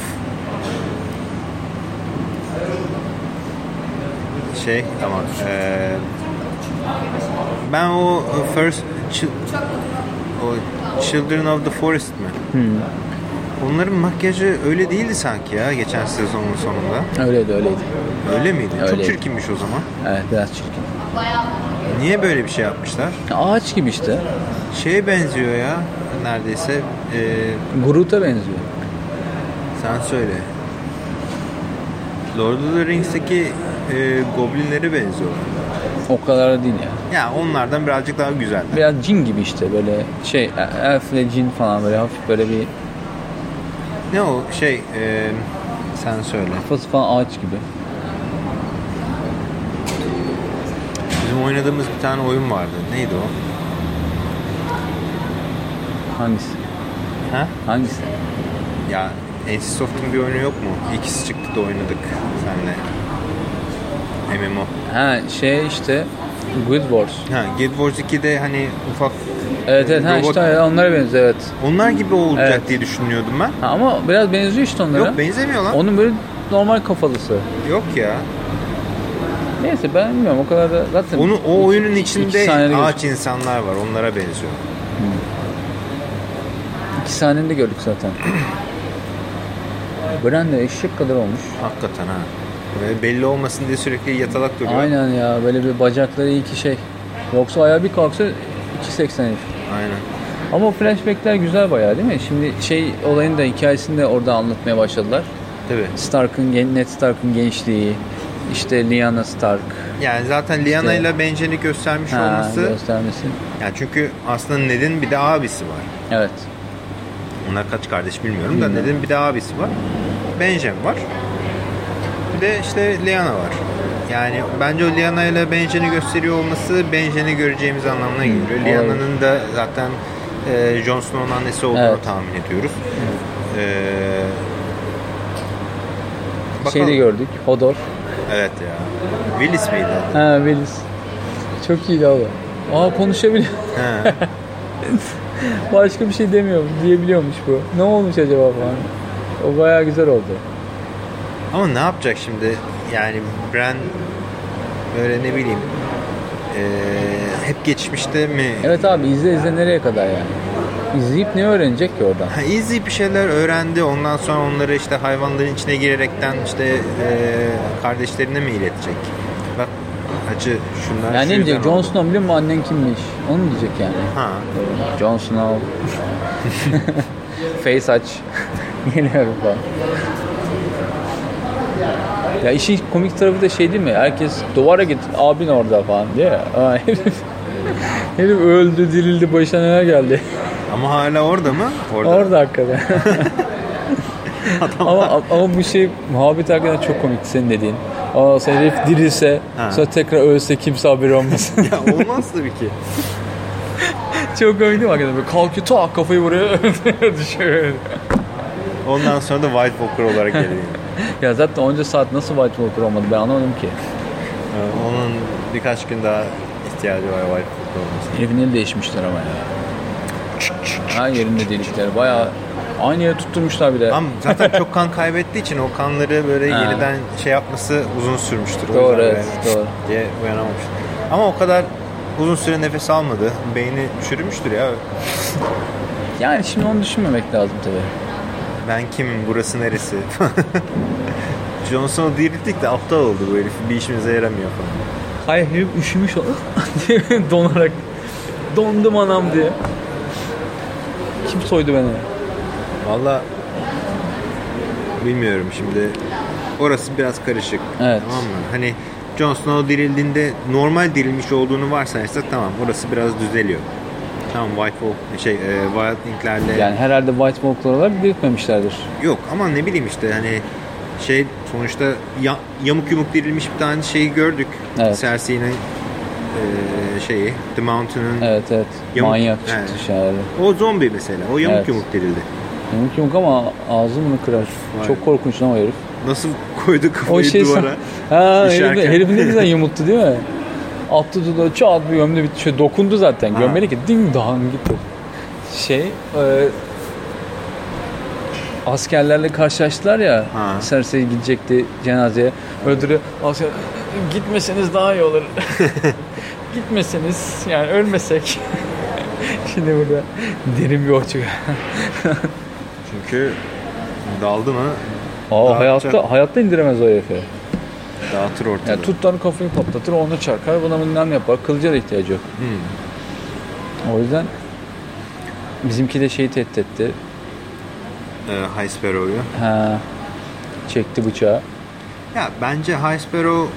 Şey tamam. eee, ben o first o Children of the Forest mi? Onların makyajı öyle değildi sanki ya geçen sezonun sonunda. Öyleydi öyleydi. Öyle miydi? Çok Öyleydi. çirkinmiş o zaman. Evet biraz çirkin. Niye böyle bir şey yapmışlar? Ağaç gibi işte. Şeye benziyor ya neredeyse. eee, Groot'a benziyor. sen söyle. Lord of the Rings'teki eee goblinlere benziyorlar. O kadar da değil ya. Ya onlardan birazcık daha güzeller. Biraz cin gibi işte böyle şey e- elf ile cin falan böyle hafif böyle bir Ne o şey eee, sen söyle. kafası falan ağaç gibi. Bizim oynadığımız bir tane oyun vardı. Neydi o? Hangisi? Ha? Hangisi? Ya NC Soft'un bir oyunu yok mu? İkisi çıktı da oynadık senle. MMO. Ha şey işte Guild Wars. Ha, Guild Wars 2'de hani ufak Evet evet ha robot- işte onlara benziyor evet. onlar gibi olacak Evet. diye düşünüyordum ben. Ha, ama biraz benziyor işte onlara. Yok benzemiyor lan. Onun böyle normal kafalısı. Yok ya. Neyse ben bilmiyorum o kadar da zaten. Onu o iki- oyunun iki içinde sahnede ağaç gördük. insanlar var. Onlara benziyor. İki sahnede gördük zaten. Bran de eşek kadar olmuş. Hakikaten ha. Böyle belli olmasın diye sürekli yatalak duruyor. Aynen ya böyle bir bacakları iyi ki şey. Yoksa ayağı bir kalksa 2.80 herif. Aynen. Ama flashbackler güzel bayağı değil mi? Şimdi şey olayın da hikayesini de orada anlatmaya başladılar. Tabii. Stark'ın, Ned Stark'ın gençliği, işte Lyanna Stark. Yani zaten Lyanna İşte- ile Benjen'i göstermiş Ha, olması. göstermesi. Yani çünkü aslında Ned'in bir de abisi var. Evet. Onlar kaç kardeş bilmiyorum da. Ned'in bir de abisi var. Benjen var. Bir de işte Lyanna var. Yani bence o Lyanna ile Benjen'i gösteriyor olması Benjen'i göreceğimiz anlamına geliyor. Lyanna'nın da zaten e, Jon Snow'un annesi olduğunu Evet. tahmin ediyoruz. E, Şeyi bakalım. de gördük. Hodor. Evet ya. Willis miydi? Ha Willis. Çok iyiydi abi. Aa konuşabiliyor. Başka bir şey demiyor. Diyebiliyormuş bu. Ne olmuş acaba falan. O bayağı güzel oldu. Ama ne yapacak şimdi? Yani Bran böyle ne bileyim e, hep geçmişte mi? Evet abi izle izle nereye kadar yani. İzleyip ne öğrenecek ki oradan? Ha, izleyip bir şeyler öğrendi. Ondan sonra onları işte hayvanların içine girerekten işte e, kardeşlerine mi iletecek? Bak acı şunlar Yani ne diyecek? oldu. Snow biliyor musun annen kimmiş? Onu mu diyecek yani? Ha. Jon Snow. Face aç. Geliyorum falan. Ya işin komik tarafı da şey değil mi? Herkes duvara git abin orada falan diye. Herif, herif öldü dirildi başına neler geldi. Ama hala orada mı? Orada. Orada hakikaten. ama, ama bu şey muhabbet hakikaten çok komik senin dediğin. Aa sen herif dirilse Ha. sonra tekrar ölse kimse haberi olmasın. ya olmaz tabii ki. çok komik değil mi hakikaten? Böyle kalkıyor tak kafayı vuruyor düşüyor. Ondan sonra da White Walker olarak geliyor. Ya zaten onca saat nasıl White Walker olmadı ben anlamadım ki. Ee, Onun birkaç gün daha ihtiyacı var White Walker olması. Eli değişmişler ama ya. Her yerinde delikler. Bayağı aynı yere tutturmuşlar bir de. Ama zaten çok kan kaybettiği için o kanları böyle Ha. yeniden şey yapması uzun sürmüştür. O Doğru, evet, doğru. diye uyanamamıştır. Ama o kadar uzun süre nefes almadı. Beyni çürümüştür ya. Yani şimdi onu düşünmemek lazım tabii. Ben kimim, burası neresi? Jon Snow dirilttik de aptal oldu bu herif. Bir işimize yaramıyor falan. Hayır herif üşümüş o diye donarak dondum anam diye. Kim soydu beni? Valla bilmiyorum şimdi. Orası biraz karışık. Evet. Tamam mı? Hani Jon Snow dirildiğinde normal dirilmiş olduğunu varsayarsak tamam orası biraz düzeliyor. Tamam White Walk şey e, Wild Thing'lerle Yani herhalde White Walk'lar olarak diriltmemişlerdir. yok ama ne bileyim işte hani şey sonuçta ya- yamuk yumuk dirilmiş bir tane şeyi gördük. Evet. Cersei'nin e, şeyi The Mountain'ın Evet evet. Yamuk- Manyak çıktı Evet. şahane. o zombi mesela. O yamuk Evet. yumuk dirildi. Yamuk yumuk ama ağzını kırar. Vay. Çok korkunç lan o herif. Nasıl koydu O kafayı şey duvara? Ha herif, herif ne güzel yumulttu değil mi? Attı dudağı çat bir gömdü bitti. Şöyle dokundu zaten. Ha. Gömmeli ki ding dong gitti. Şey e, askerlerle karşılaştılar ya. Ha. Cersei gidecekti cenazeye. Öldürüyor. Asker gitmeseniz daha iyi olur. Gitmeseniz yani ölmesek. Şimdi burada derin bir oçuk. Çünkü daldı mı Aa, hayatta hayatta indiremez o herifi. dağıtır ortalığı. Yani tuttan kafayı patlatır, onu çarkar, buna bilmem yapar. Kılıca da ihtiyacı yok. Hmm. O yüzden bizimki de şeyi tehdit etti. Ee, High Sparrow'yu. Ha, çekti bıçağı. Ya bence High Sparrow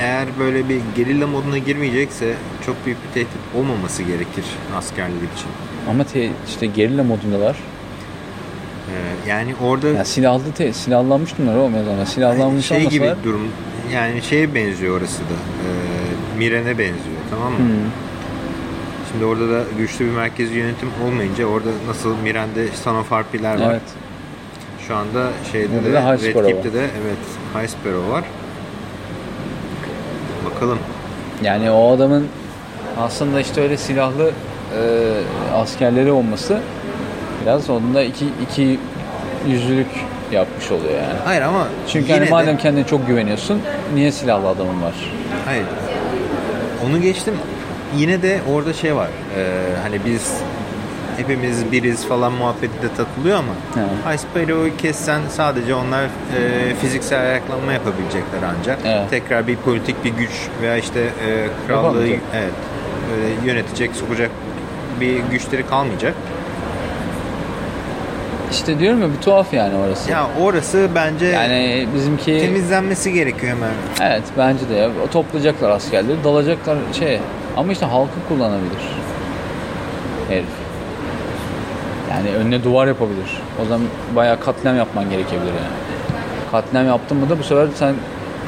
eğer böyle bir gerilla moduna girmeyecekse çok büyük bir tehdit olmaması gerekir askerlik için. Ama te, işte gerilla modundalar. Ee, yani orada Ya silahlı te, silahlanmış bunlar o mezana. Silahlanmış şey gibi olmasalar. durum yani şeye benziyor orası da. Ee, Miren'e benziyor tamam mı? Hmm. Şimdi orada da güçlü bir merkezi yönetim olmayınca orada nasıl Miren'de Son of Harpiler var. Evet. Şu anda şeyde Burada de High Red de evet High Sparrow var. Bakalım. Yani o adamın aslında işte öyle silahlı e, askerleri olması biraz onda iki, iki yüzlülük yapmış oluyor yani. Hayır ama Çünkü hani de- madem kendine çok güveniyorsun niye silahlı adamın var? Hayır. Onu geçtim. Yine de orada şey var. Ee, hani biz hepimiz biriz falan muhabbeti de takılıyor ama. High Sparrow'u kessen sadece onlar e, fiziksel ayaklanma yapabilecekler ancak. Evet. Tekrar bir politik bir güç veya işte e, krallığı evet, böyle yönetecek, sokacak bir güçleri kalmayacak. İşte diyorum ya bir tuhaf yani orası. Ya orası bence Yani bizimki temizlenmesi gerekiyor hemen. evet bence de ya toplayacaklar askerleri dalacaklar şey ama işte halkı kullanabilir herif. Yani önüne duvar yapabilir. O zaman bayağı katliam yapman gerekebilir yani. Katliam yaptın mı da bu sefer sen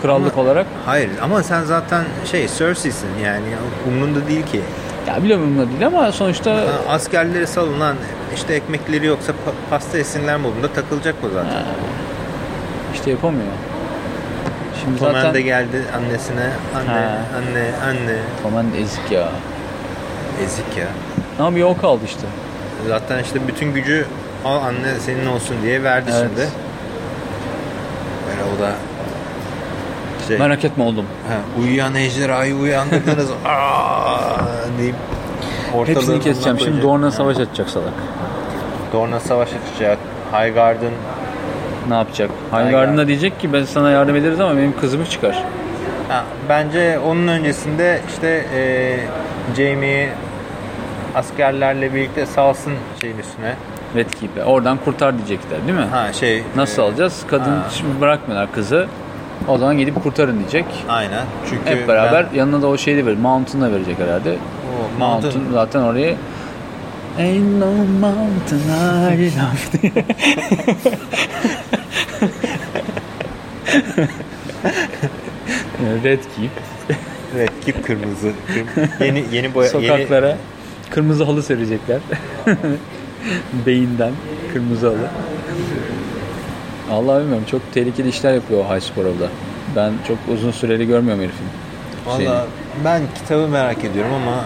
krallık Ama- olarak Hayır ama sen zaten şey Cersei'sin yani umrunda değil ki. ya biliyorum umurumda değil ama sonuçta Ha, askerleri salınan işte ekmekleri yoksa pa- pasta yesinler modunda takılacak o zaten. işte yapamıyor. Şimdi Tomen zaten de geldi annesine anne Ha. anne anne Tomen ezik ya. ezik ya. Ne yapıyor o kaldı işte. Zaten işte bütün gücü al anne senin olsun diye verdi Evet. şimdi. Böyle o da şey Merak etme oğlum. ha, uyuyan ejderhayı uyandırdınız Aa! deyip Hepsini keseceğim. Şimdi. Dorna savaş açacak salak. Dorna savaş açacak. Highgarden Ne yapacak? Highgarden'a diyecek ki ben sana yardım ederiz ama benim kızımı çıkar. Ha, bence onun öncesinde işte e, Jamie'yi askerlerle birlikte salsın şeyin üstüne. Red Keep'e. Oradan kurtar diyecekler değil mi? Ha şey Nasıl e, alacağız? Kadın ha. şimdi bırakmıyorlar kızı. O zaman gidip kurtarın diyecek. Aynen. Çünkü Hep beraber ben- yanına da o şeyi de verir. Mountain'ı verecek herhalde. o Mountain, Mountain, zaten oraya Ain't no mountain enough diye. Red Keep. evet, kip kırmızı. Kırm- yeni yeni boya yeni Sokaklara kırmızı halı serecekler. Beyinden kırmızı halı. Allah bilmiyorum çok tehlikeli işler yapıyor o High Sparrow'da. Ben çok uzun süreli görmüyorum herifin. Valla ben kitabı merak ediyorum ama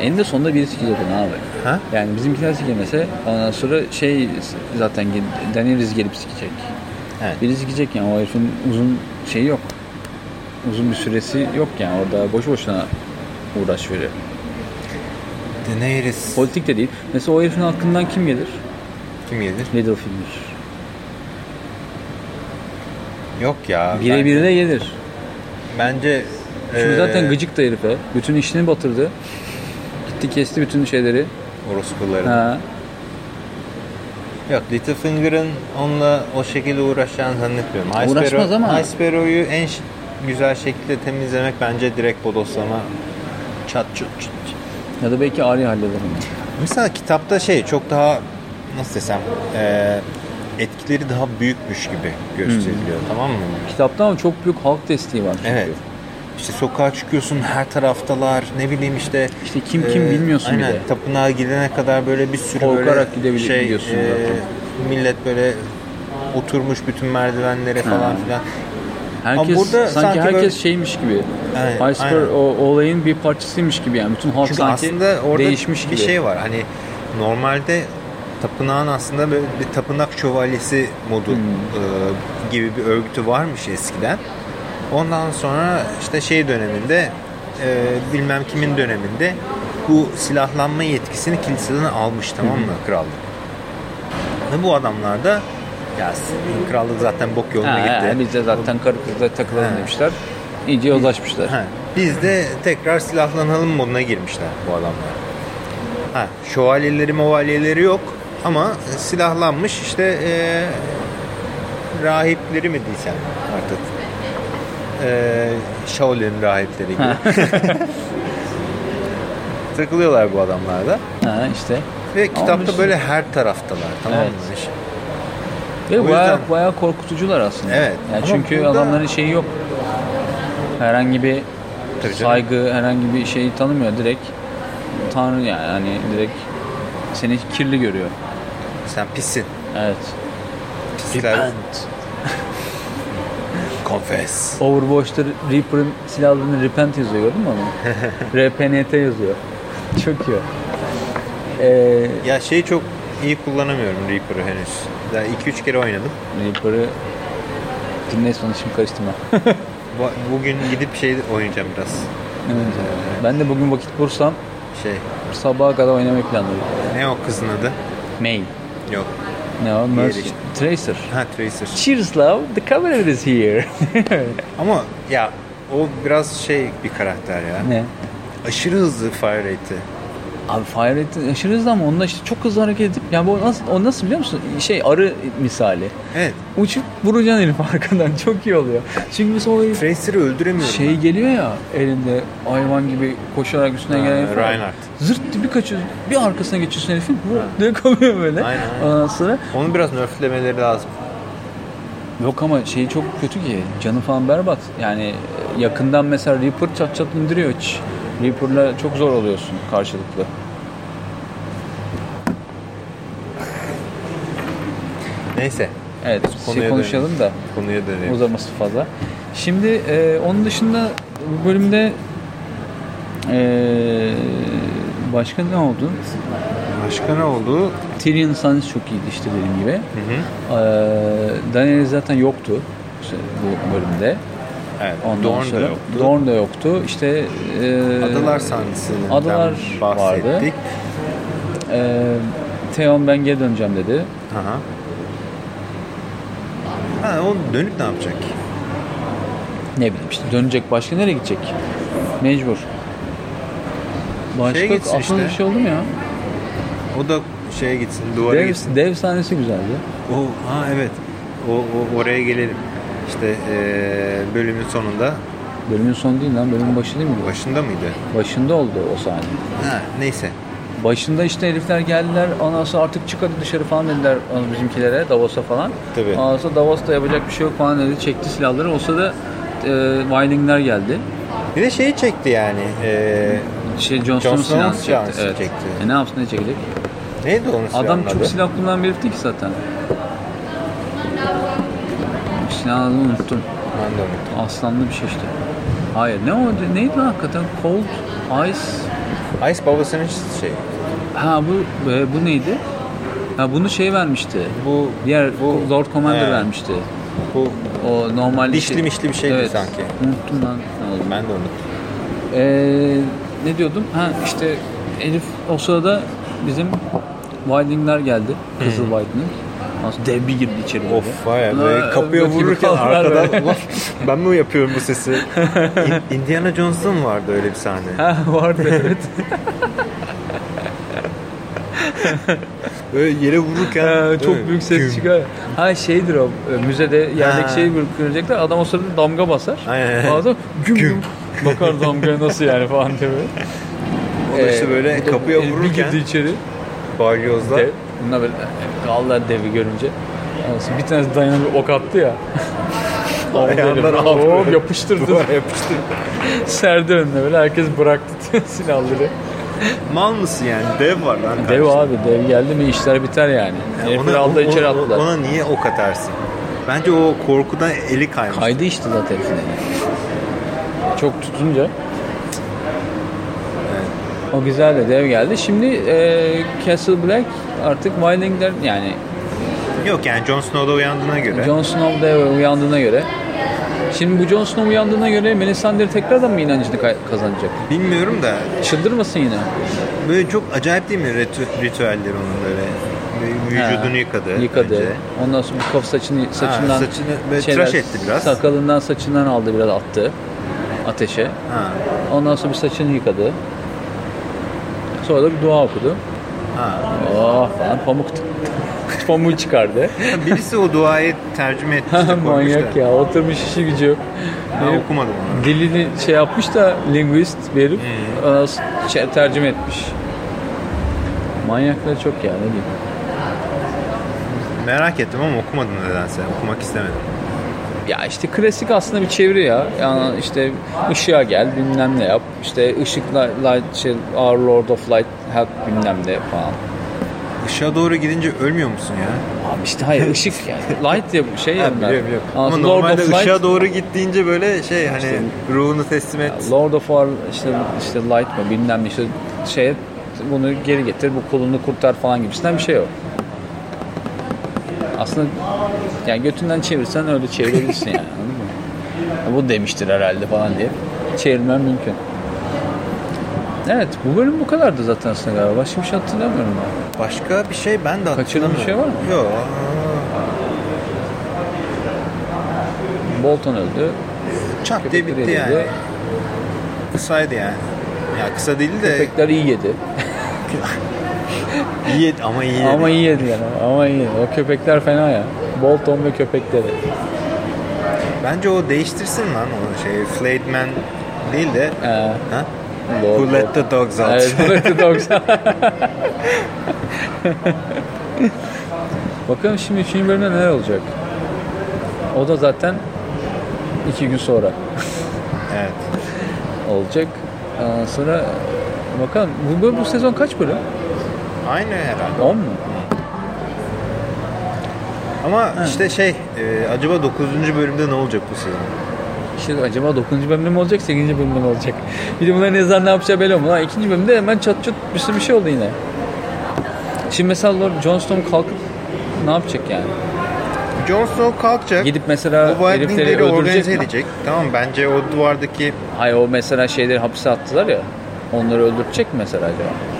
Eninde sonunda birisi onu abi. ha? Yani bizimkiler sikemese ondan sonra şey zaten Daenerys gelip sikecek. Evet. Biri sikecek yani o herifin uzun şeyi yok. Uzun bir süresi yok yani orada boş boşuna uğraş veriyor. Daenerys Politik de değil. Mesela o herifin hakkından kim gelir? kim gelir? Littlefinger. Yok ya. Birebir de gelir. Bence Çünkü eee, zaten gıcık da herife. Bütün işini batırdı. Gitti kesti bütün şeyleri. orospuların. Ha. Yok Littlefinger'ın onunla o şekilde uğraşacağını zannetmiyorum. Uğraşmaz Sparrow- ama- High Sparrow'yu en güzel şekilde temizlemek bence direkt bodoslama çat çut çut. Ya da belki Arya halleder onu. Mesela kitapta şey çok daha nasıl desem eee, etkileri daha büyükmüş gibi gösteriliyor tamam mı? Kitapta ama çok büyük halk desteği var çünkü. Evet. İşte sokağa çıkıyorsun her taraftalar ne bileyim işte İşte kim kim e, bilmiyorsun bir aynen, de. Tapınağa gidene kadar böyle bir sürü Korkarak böyle şey e, zaten. millet böyle oturmuş bütün merdivenlere falan Ha. filan. Herkes burada sanki, sanki herkes böyle- şeymiş gibi. Aynen. o, o olayın bir parçasıymış gibi yani. Bütün halk Çünkü sanki aslında orada değişmiş bir gibi. şey var. Hani normalde tapınağın aslında böyle bir tapınak şövalyesi modu Hmm. e, gibi bir örgütü varmış eskiden. Ondan sonra işte şey döneminde e, bilmem kimin döneminde bu silahlanma yetkisini kiliseden almış tamam mı krallık. Ve bu adamlar da sizin krallık zaten bok yoluna Ha, gitti. ha, biz de zaten karı kızla takılalım Ha. demişler. İyice yozlaşmışlar. Biz de tekrar silahlanalım moduna girmişler bu adamlar. Ha, şövalyeleri movalyeleri yok ama silahlanmış işte e, rahipleri mi diysen artık. E, Shaolin rahipleri gibi. Takılıyorlar bu adamlar da. Ha işte. Ve kitapta işte- böyle her taraftalar tamam mı? Ve O bayağı, yüzden- bayağı korkutucular aslında. Evet. Yani Ama çünkü burada- adamların şeyi yok. Herhangi bir Tabii canım. saygı, herhangi bir şeyi tanımıyor. Direkt Tanrı yani hani direkt seni kirli görüyor. Sen pissin. Evet. Pisler. Confess. Overwatch'ta Reaper'ın silahlarını Repent yazıyor gördün mü onu? RPNT yazıyor. Çok iyi. Ee, Ya şeyi çok iyi kullanamıyorum Reaper'ı henüz. Daha 2-3 kere oynadım. Reaper'ı dinle sonra şimdi karıştırma. Bu- Bugün gidip şey oynayacağım biraz. Evet. Ben de bugün vakit bulursam Şey, sabaha kadar oynamayı planlıyorum. ne o kızın adı? May. Yok. Ne o? Mercy. işte. Tracer. Ha Tracer. Cheers love, the cabinet is here. Ama ya o biraz şey bir karakter ya. ne? Aşırı hızlı fire rate'i. Abi rate aşırı hızlı ama onunla işte çok hızlı hareket edip yani bu nasıl, o nasıl biliyor musun? Şey arı misali. Evet. Uçup vuracaksın herif arkadan çok iyi oluyor. Çünkü mesela o herif Tracer'ı öldüremiyorum. şey geliyor ya elinde hayvan gibi koşarak üstüne Ha, gelen herif. Reinhardt. Zırt diye bir kaçıyor. Bir arkasına geçiyorsun herifin. Bu diye kalıyor böyle. Aynen, aynen. Ondan sonra ben. Onu biraz nerflemeleri lazım. Yok ama şey çok kötü ki canı falan berbat. Yani yakından mesela Reaper çat çat indiriyor hiç. Reaper'la çok zor oluyorsun karşılıklı. Neyse. Evet Konuya şey konuşalım da Konuya dönelim. uzaması fazla. Şimdi e, onun dışında bu bölümde e, başka ne oldu? Başka ne oldu? Tyrion sahnesi çok iyiydi işte dediğim gibi. Hı hı. E, Daenerys zaten yoktu bu bölümde. Evet. Ondan sonra da yoktu. Dorne da yoktu. İşte e, Adalar sahnesinden Adalar bahsettik. vardı. e, Theon ben geri döneceğim dedi. Aha. Ha, o dönüp ne yapacak? Ne bileyim işte dönecek başka nereye gidecek? Mecbur. Başka Şeye gitsin aklına işte. bir şey oldu mu ya? O da şeye gitsin, duvara Dev, gitsin. dev sahnesi güzeldi. O, ha evet. O, o oraya gelelim. İşte eee, bölümün sonunda Bölümün sonu değil lan bölümün başı değil mi? bu? başında mıydı? Başında oldu o sahne. Ha neyse. Başında işte herifler geldiler. Ondan sonra artık çık hadi dışarı falan dediler bizimkilere Davos'a falan. Tabii. Ondan sonra Davos'ta yapacak bir şey yok falan dedi. Çekti silahları. O sırada e, Wilding'ler geldi. Bir de şeyi çekti yani. eee Şey Snow'un Snow'un silahını çekti. silahını Evet. çekti. E ne yapsın ne çekecek? neydi onun Adam çok adı? silah kullanan bir herif değil ki zaten. Adını unuttum. Ben de unuttum. Aslanlı bir şey işte. Hayır ne o? Neydi lan hakikaten? Cold Ice. Ice babasının şey. Ha bu e, bu neydi? Ha bunu şey vermişti. Bu Diğer Bu- Lord Commander He. vermişti. bu O normal Dişli mişli bir şeydi evet. sanki. Unuttum lan. Ne oldu? ben de unuttum. Ee, ne diyordum? Ha işte Elif o sırada bizim Wilding'ler geldi. Kızıl Wilding. Aslında dev bir girdi içeri. Of böyle Ha, kapıya vururken arkadan böyle. "Ulan ben mi yapıyorum bu sesi? İn- Indiana Jones'ta mı vardı öyle bir sahne? Ha vardı evet. Böyle yere vururken Ha, çok mi? büyük ses Güm. çıkar. Ha şeydir o e, müzede yerdeki şeyi böyle kıracaktlar. Adam o sırada damga basar. Aynen. Adam güm Güm. güm. Bakar damgaya nasıl yani falan diye böyle. O da işte Ee, böyle da kapıya bir vururken girdi içeri. balyozla Dev. Bunlar böyle kaldılar devi görünce. Anasını bir tanesi dayanıp ok attı ya. Ayağından Hop, aldı. yapıştırdı. duvara yapıştı. Serdi önüne böyle herkes bıraktı silahları. Mal mısın yani? Dev var lan Dev abi dev geldi mi işler biter yani. Yani ona, aldı içeri attılar. ona niye ok atarsın? Bence o korkudan eli kaymış. Kaydı işte zaten. Çok tutunca. O güzel de dev geldi. Şimdi e, Castle Black artık Wilding'ler yani Yok yani Jon Snow'da uyandığına göre. Jon Snow da uyandığına göre. Şimdi bu Jon Snow uyandığına göre Melisandre tekrardan mı inancını kazanacak? Bilmiyorum da Çıldırmasın yine. böyle çok acayip değil mi ritü- ritüeller onun böyle. Vücudunu Ha, yıkadı. Yıkadı. önce. Ondan sonra bu kafa saçını saçından saçını böyle tıraş etti biraz. Sakalından saçından aldı biraz attı ateşe. Ha. Ondan sonra bir saçını yıkadı. Sonra da bir dua okudu. Ha. Oh falan pamuk pamuğu çıkardı. Birisi o duayı tercüme etti. Manyak ya oturmuş işi gücü yok. Herif okumadım onu. dilini şey yapmış da linguist bir herif Hmm. şey, tercüme etmiş. Manyaklar çok ya ne diyeyim. Merak ettim ama okumadım nedense. Okumak istemedim. Ya işte klasik aslında bir çeviri ya. Yani işte ışığa gel bilmem ne yap. İşte ışıkla light, şey, Our Lord of Light help bilmem ne falan. Işığa doğru gidince ölmüyor musun ya? Abi işte hayır ışık yani. Light ya şey ya. bunlar. Ama Aslında normalde Lord of ışığa Light, doğru gittiğince böyle şey hani ruhunu teslim et. Lord of War işte işte Light mı bilmem ne işte şey bunu geri getir bu kulunu kurtar falan gibisinden bir şey yok. Aslında yani götünden çevirsen öyle çevirebilirsin yani anladın mı? Bu demiştir herhalde falan diye çevirmen mümkün. Evet bu bölüm bu kadardı zaten aslında galiba. Başka bir şey hatırlamıyorum ben. Başka bir şey ben de Kaçırdığım bir şey var mı? Yok. Bolton öldü. Çat diye bitti Köpekleri yani. Kısaydı yani. Ya kısa değil de Köpekler iyi yedi. iyi ama iyi. Ama iyi yedi yani. Ama iyi. O köpekler fena ya. Bolton ve köpekleri. Bence o değiştirsin lan o şey. Flayed Man değil de Ee, ha? Lord Who let the dogs out. Evet, Who let the dogs out. Bakalım şimdi 3. bölümde neler olacak? O da zaten iki gün sonra evet. olacak. Ondan sonra bakalım bu, bu sezon kaç bölüm? Aynı herhalde. 10 mu? Ama işte şey e, acaba 9. bölümde ne olacak bu sezon? İşte acaba 9. bölümde mi olacak, 8. bölümde mi olacak? Bir de bunların yazar ne yapacağı belli olmuyor. Ha, ikinci bölümde hemen çat çut bir sürü bir şey oldu yine. Şimdi mesela Lord Jon Snow kalkıp ne yapacak yani? Jon Snow kalkacak. Gidip mesela bu herifleri organize mi? edecek. Tamam bence o duvardaki Hayır o mesela şeyleri hapse attılar ya. Onları öldürecek mi mesela acaba?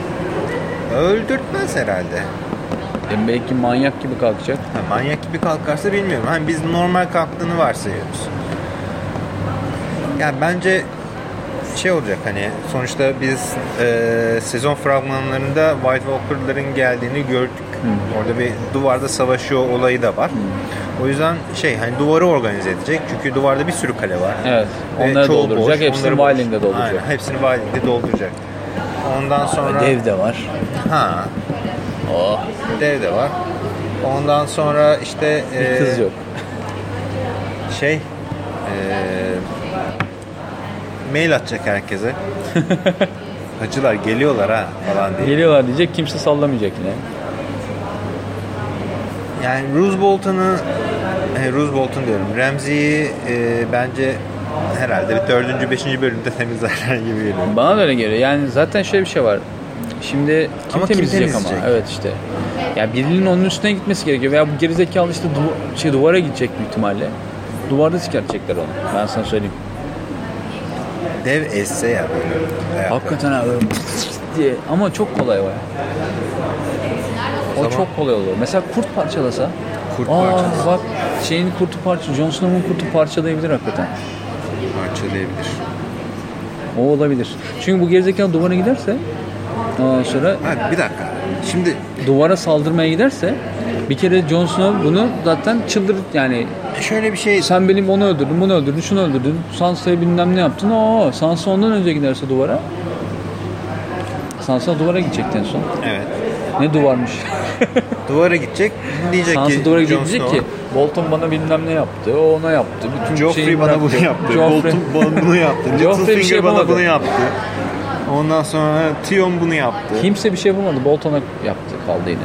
Öldürtmez herhalde. E belki manyak gibi kalkacak. Ha, manyak gibi kalkarsa bilmiyorum. Hani biz normal kalktığını varsayıyoruz. Yani bence şey olacak hani sonuçta biz e, sezon fragmanlarında White Walker'ların geldiğini gördük. Orada bir duvarda savaşıyor olayı da var. O yüzden şey hani duvarı organize edecek. Çünkü duvarda bir sürü kale var. Evet. Ve Onları çoğu dolduracak. boş, Hepsini. Wilding'de dolduracak. Aynen, hepsini Wilding'de dolduracak. Ondan sonra Dev de var. ha Oh. dev de var. Ondan sonra işte Bir e, kız yok. şey e, mail atacak herkese. Hacılar geliyorlar ha falan diye. Geliyorlar diyecek kimse sallamayacak yine. Yani Roosevelt'ını e, Roosevelt'un diyorum. Ramsey'i e, bence herhalde bir dördüncü, beşinci bölümde temizlerler gibi geliyor. Bana da öyle geliyor. Yani zaten şöyle bir şey var. Şimdi kim Ama kim temizleyecek, temizleyecek? ama? Evet işte. Ya birinin onun üstüne gitmesi gerekiyor. Veya bu gerizekalı işte duva- şey, duvara gidecek büyük ihtimalle. Duvarda çıkartacaklar onu. Ben sana söyleyeyim. Dev esse ya böyle. Hakikaten abi. diye. Ama çok kolay o ya. O zaman- çok kolay olur. Mesela kurt parçalasa. Kurt parçalasa. Bak şeyin kurtu parça, Jon Snow'un kurtu parçalayabilir hakikaten. Parçalayabilir. O olabilir. Çünkü bu gerizekalı duvara giderse ondan sonra Ha, bir dakika. Şimdi duvara saldırmaya giderse bir kere Jon Snow bunu zaten çıldır yani şöyle bir şey sen benim onu öldürdün, bunu öldürdün, şunu öldürdün, Sansa'ya bilmem ne yaptın. Oo, Sansa ondan önce giderse duvara. Sansa duvara gidecekti en son. evet. Ne duvarmış. Duvara gidecek. Diyecek Sansa ki duvara gidecek Snow, ki Bolton bana bilmem ne yaptı, o ona yaptı. Bütün Joffrey şeyi bana bunu yaptı. Joffrey- Bolton bana bunu yaptı. Joffrey bir şey bana bunu yaptı. Ondan sonra Tion bunu yaptı. Kimse bir şey yapamadı. Bolton'a yaptı kaldı yine.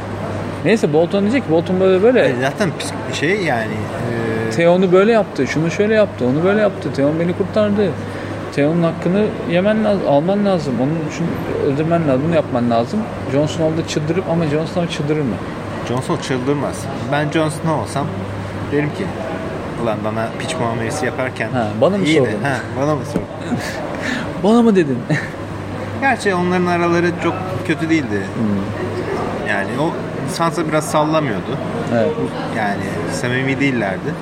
Neyse Bolton diyecek ki Bolton böyle böyle E, Zaten pis- şey yani e, Theon'u böyle yaptı, şunu şöyle yaptı, onu böyle yaptı. Theon beni kurtardı. Theon'un hakkını yemen lazım, alman lazım. Onun için öldürmen lazım, bunu yapman lazım. Jon Snow da çıldırıp ama Jon Snow çıldırır mı? Jon Snow çıldırmaz. Ben Jon Snow olsam derim ki ulan bana piç muamelesi yaparken Ha, bana mı sordun? Ha, bana mı sordun? Bana mı dedin? Gerçi onların araları çok kötü değildi. Hmm. Yani o Sansa biraz sallamıyordu. evet. Yani samimi değillerdi.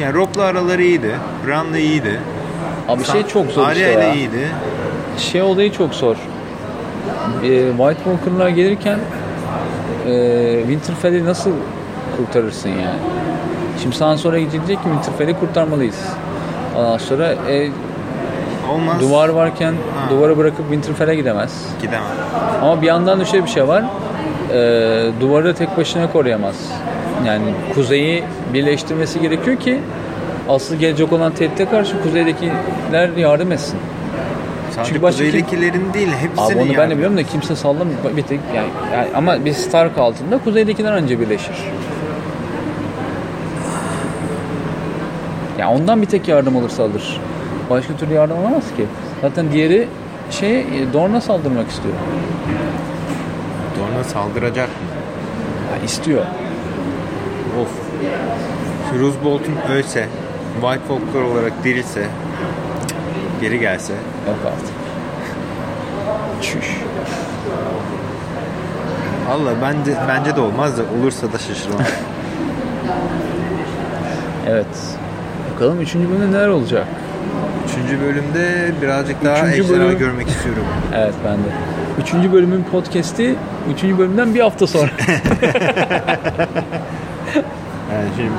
Yani Robb'la araları iyiydi. Bran'la iyiydi. Abi şey çok zor Arya işte ile ya. iyiydi. Şey olayı çok zor. Ee, White Walker'lar gelirken e, Winterfell'i nasıl kurtarırsın yani? Şimdi sana sonra gidecek ki Winterfell'i kurtarmalıyız. Ondan sonra e, Olmaz. duvar varken Ha. duvarı bırakıp Winterfell'e gidemez. Gidemem. Ama bir yandan da şöyle bir şey var. Ee, duvarı tek başına koruyamaz. Yani kuzeyi birleştirmesi gerekiyor ki asıl gelecek olan tehdide karşı kuzeydekiler yardım etsin. Sadece Çünkü başka kim- kuzeydekilerin değil hepsinin Abi onu ben yani. de biliyorum da kimse sallamıyor. Bir tek yani, yani ama bir Stark altında kuzeydekiler anca birleşir. Ya ondan bir tek yardım alırsa alır. Başka türlü yardım alamaz ki. Zaten diğeri şey Dorne'a saldırmak istiyor. Dorne saldıracak mı? Ya istiyor. Of. Firuz Bolton ölse, White Walker olarak dirilse, geri gelse. Yok artık. Çüş. Allah bence bence de olmaz da olursa da şaşırmam. Evet. Bakalım 3. bölümde neler olacak? Üçüncü bölümde birazcık daha Üçüncü ejderha bölüm- görmek istiyorum. Evet ben de. Üçüncü bölümün podcast'i üçüncü bölümden bir hafta sonra. Yani şimdi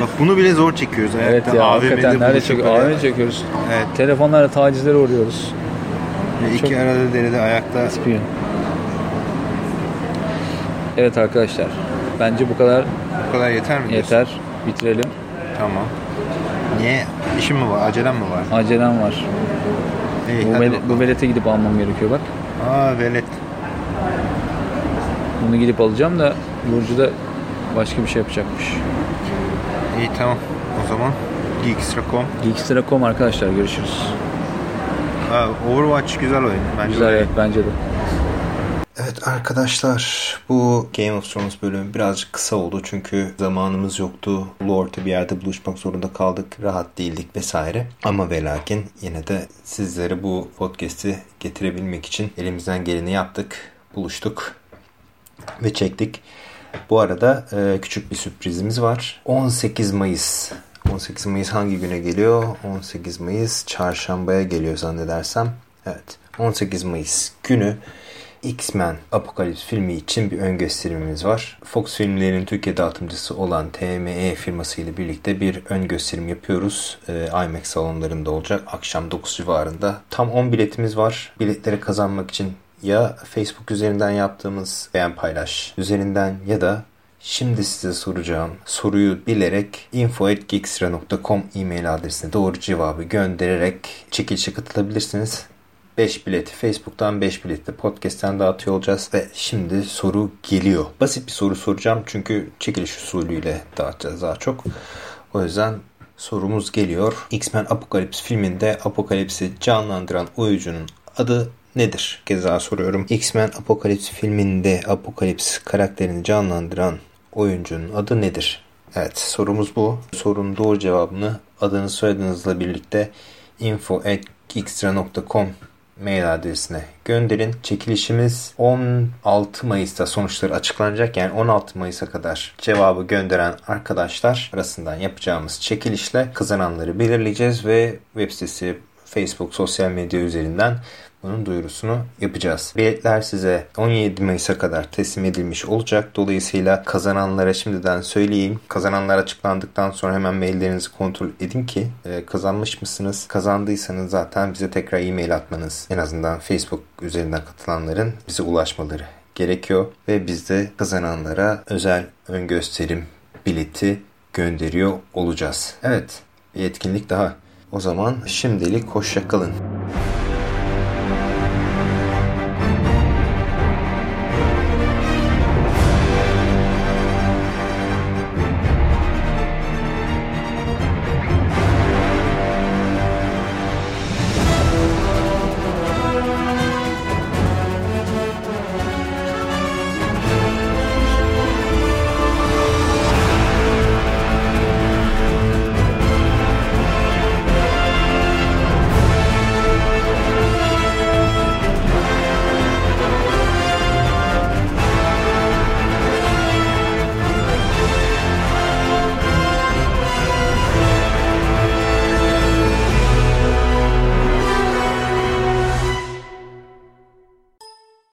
bak bunu bile zor çekiyoruz. evet Ayakta ya AVM'de hakikaten nerede çekiyoruz? böyle. AVM çekiyoruz. Evet. Telefonlarla tacizlere uğruyoruz. Ve iki Çok- arada derede ayakta Spiyon. Evet arkadaşlar. Bence bu kadar bu kadar yeter mi? diyorsun? yeter. Bitirelim. Tamam. Niye? İşim mi var? Acelem mi var? Acelem var. İyi, Bu, bakalım. bu velete gidip almam gerekiyor bak. Aa velet. Bunu gidip alacağım da Burcu da başka bir şey yapacakmış. İyi tamam. O zaman Geekstra.com. Geekstra.com arkadaşlar görüşürüz. Aa, Overwatch güzel oyun. Bence Güzel evet bence de. Evet arkadaşlar bu Game of Thrones bölümü birazcık kısa oldu çünkü zamanımız yoktu. Lord'u bir yerde buluşmak zorunda kaldık. Rahat değildik vesaire. Ama ve lakin yine de sizlere bu podcast'i getirebilmek için elimizden geleni yaptık. Buluştuk ve çektik. Bu arada e, küçük bir sürprizimiz var. 18 Mayıs 18 Mayıs hangi güne geliyor? 18 Mayıs çarşambaya geliyor zannedersem. Evet. 18 Mayıs günü X-Men Apokalips filmi için bir ön gösterimimiz var. Fox filmlerinin Türkiye dağıtımcısı olan TME firması ile birlikte bir ön gösterim yapıyoruz. Ee, IMAX salonlarında olacak. Akşam 9 civarında. Tam 10 biletimiz var. Biletleri kazanmak için ya Facebook üzerinden yaptığımız beğen paylaş üzerinden ya da Şimdi size soracağım soruyu bilerek info.geekstra.com e-mail adresine doğru cevabı göndererek çekilişe katılabilirsiniz. 5 bileti Facebook'tan 5 bileti de podcast'ten dağıtıyor olacağız. Ve şimdi soru geliyor. Basit bir soru soracağım çünkü çekiliş usulüyle dağıtacağız daha çok. O yüzden sorumuz geliyor. X-Men Apokalips filminde Apokalips'i canlandıran oyuncunun adı nedir? Kez daha soruyorum. X-Men Apokalips filminde Apokalips karakterini canlandıran oyuncunun adı nedir? Evet sorumuz bu. Sorunun doğru cevabını adınız soyadınızla birlikte info.xtra.com mail adresine gönderin. Çekilişimiz 16 Mayıs'ta sonuçları açıklanacak. Yani 16 Mayıs'a kadar cevabı gönderen arkadaşlar arasından yapacağımız çekilişle kazananları belirleyeceğiz ve web sitesi Facebook sosyal medya üzerinden bunun duyurusunu yapacağız. Biletler size 17 Mayıs'a kadar teslim edilmiş olacak. Dolayısıyla kazananlara şimdiden söyleyeyim. Kazananlar açıklandıktan sonra hemen maillerinizi kontrol edin ki e, kazanmış mısınız? Kazandıysanız zaten bize tekrar e-mail atmanız en azından Facebook üzerinden katılanların bize ulaşmaları gerekiyor. Ve biz de kazananlara özel ön gösterim bileti gönderiyor olacağız. Evet bir etkinlik daha. O zaman şimdilik hoşça kalın.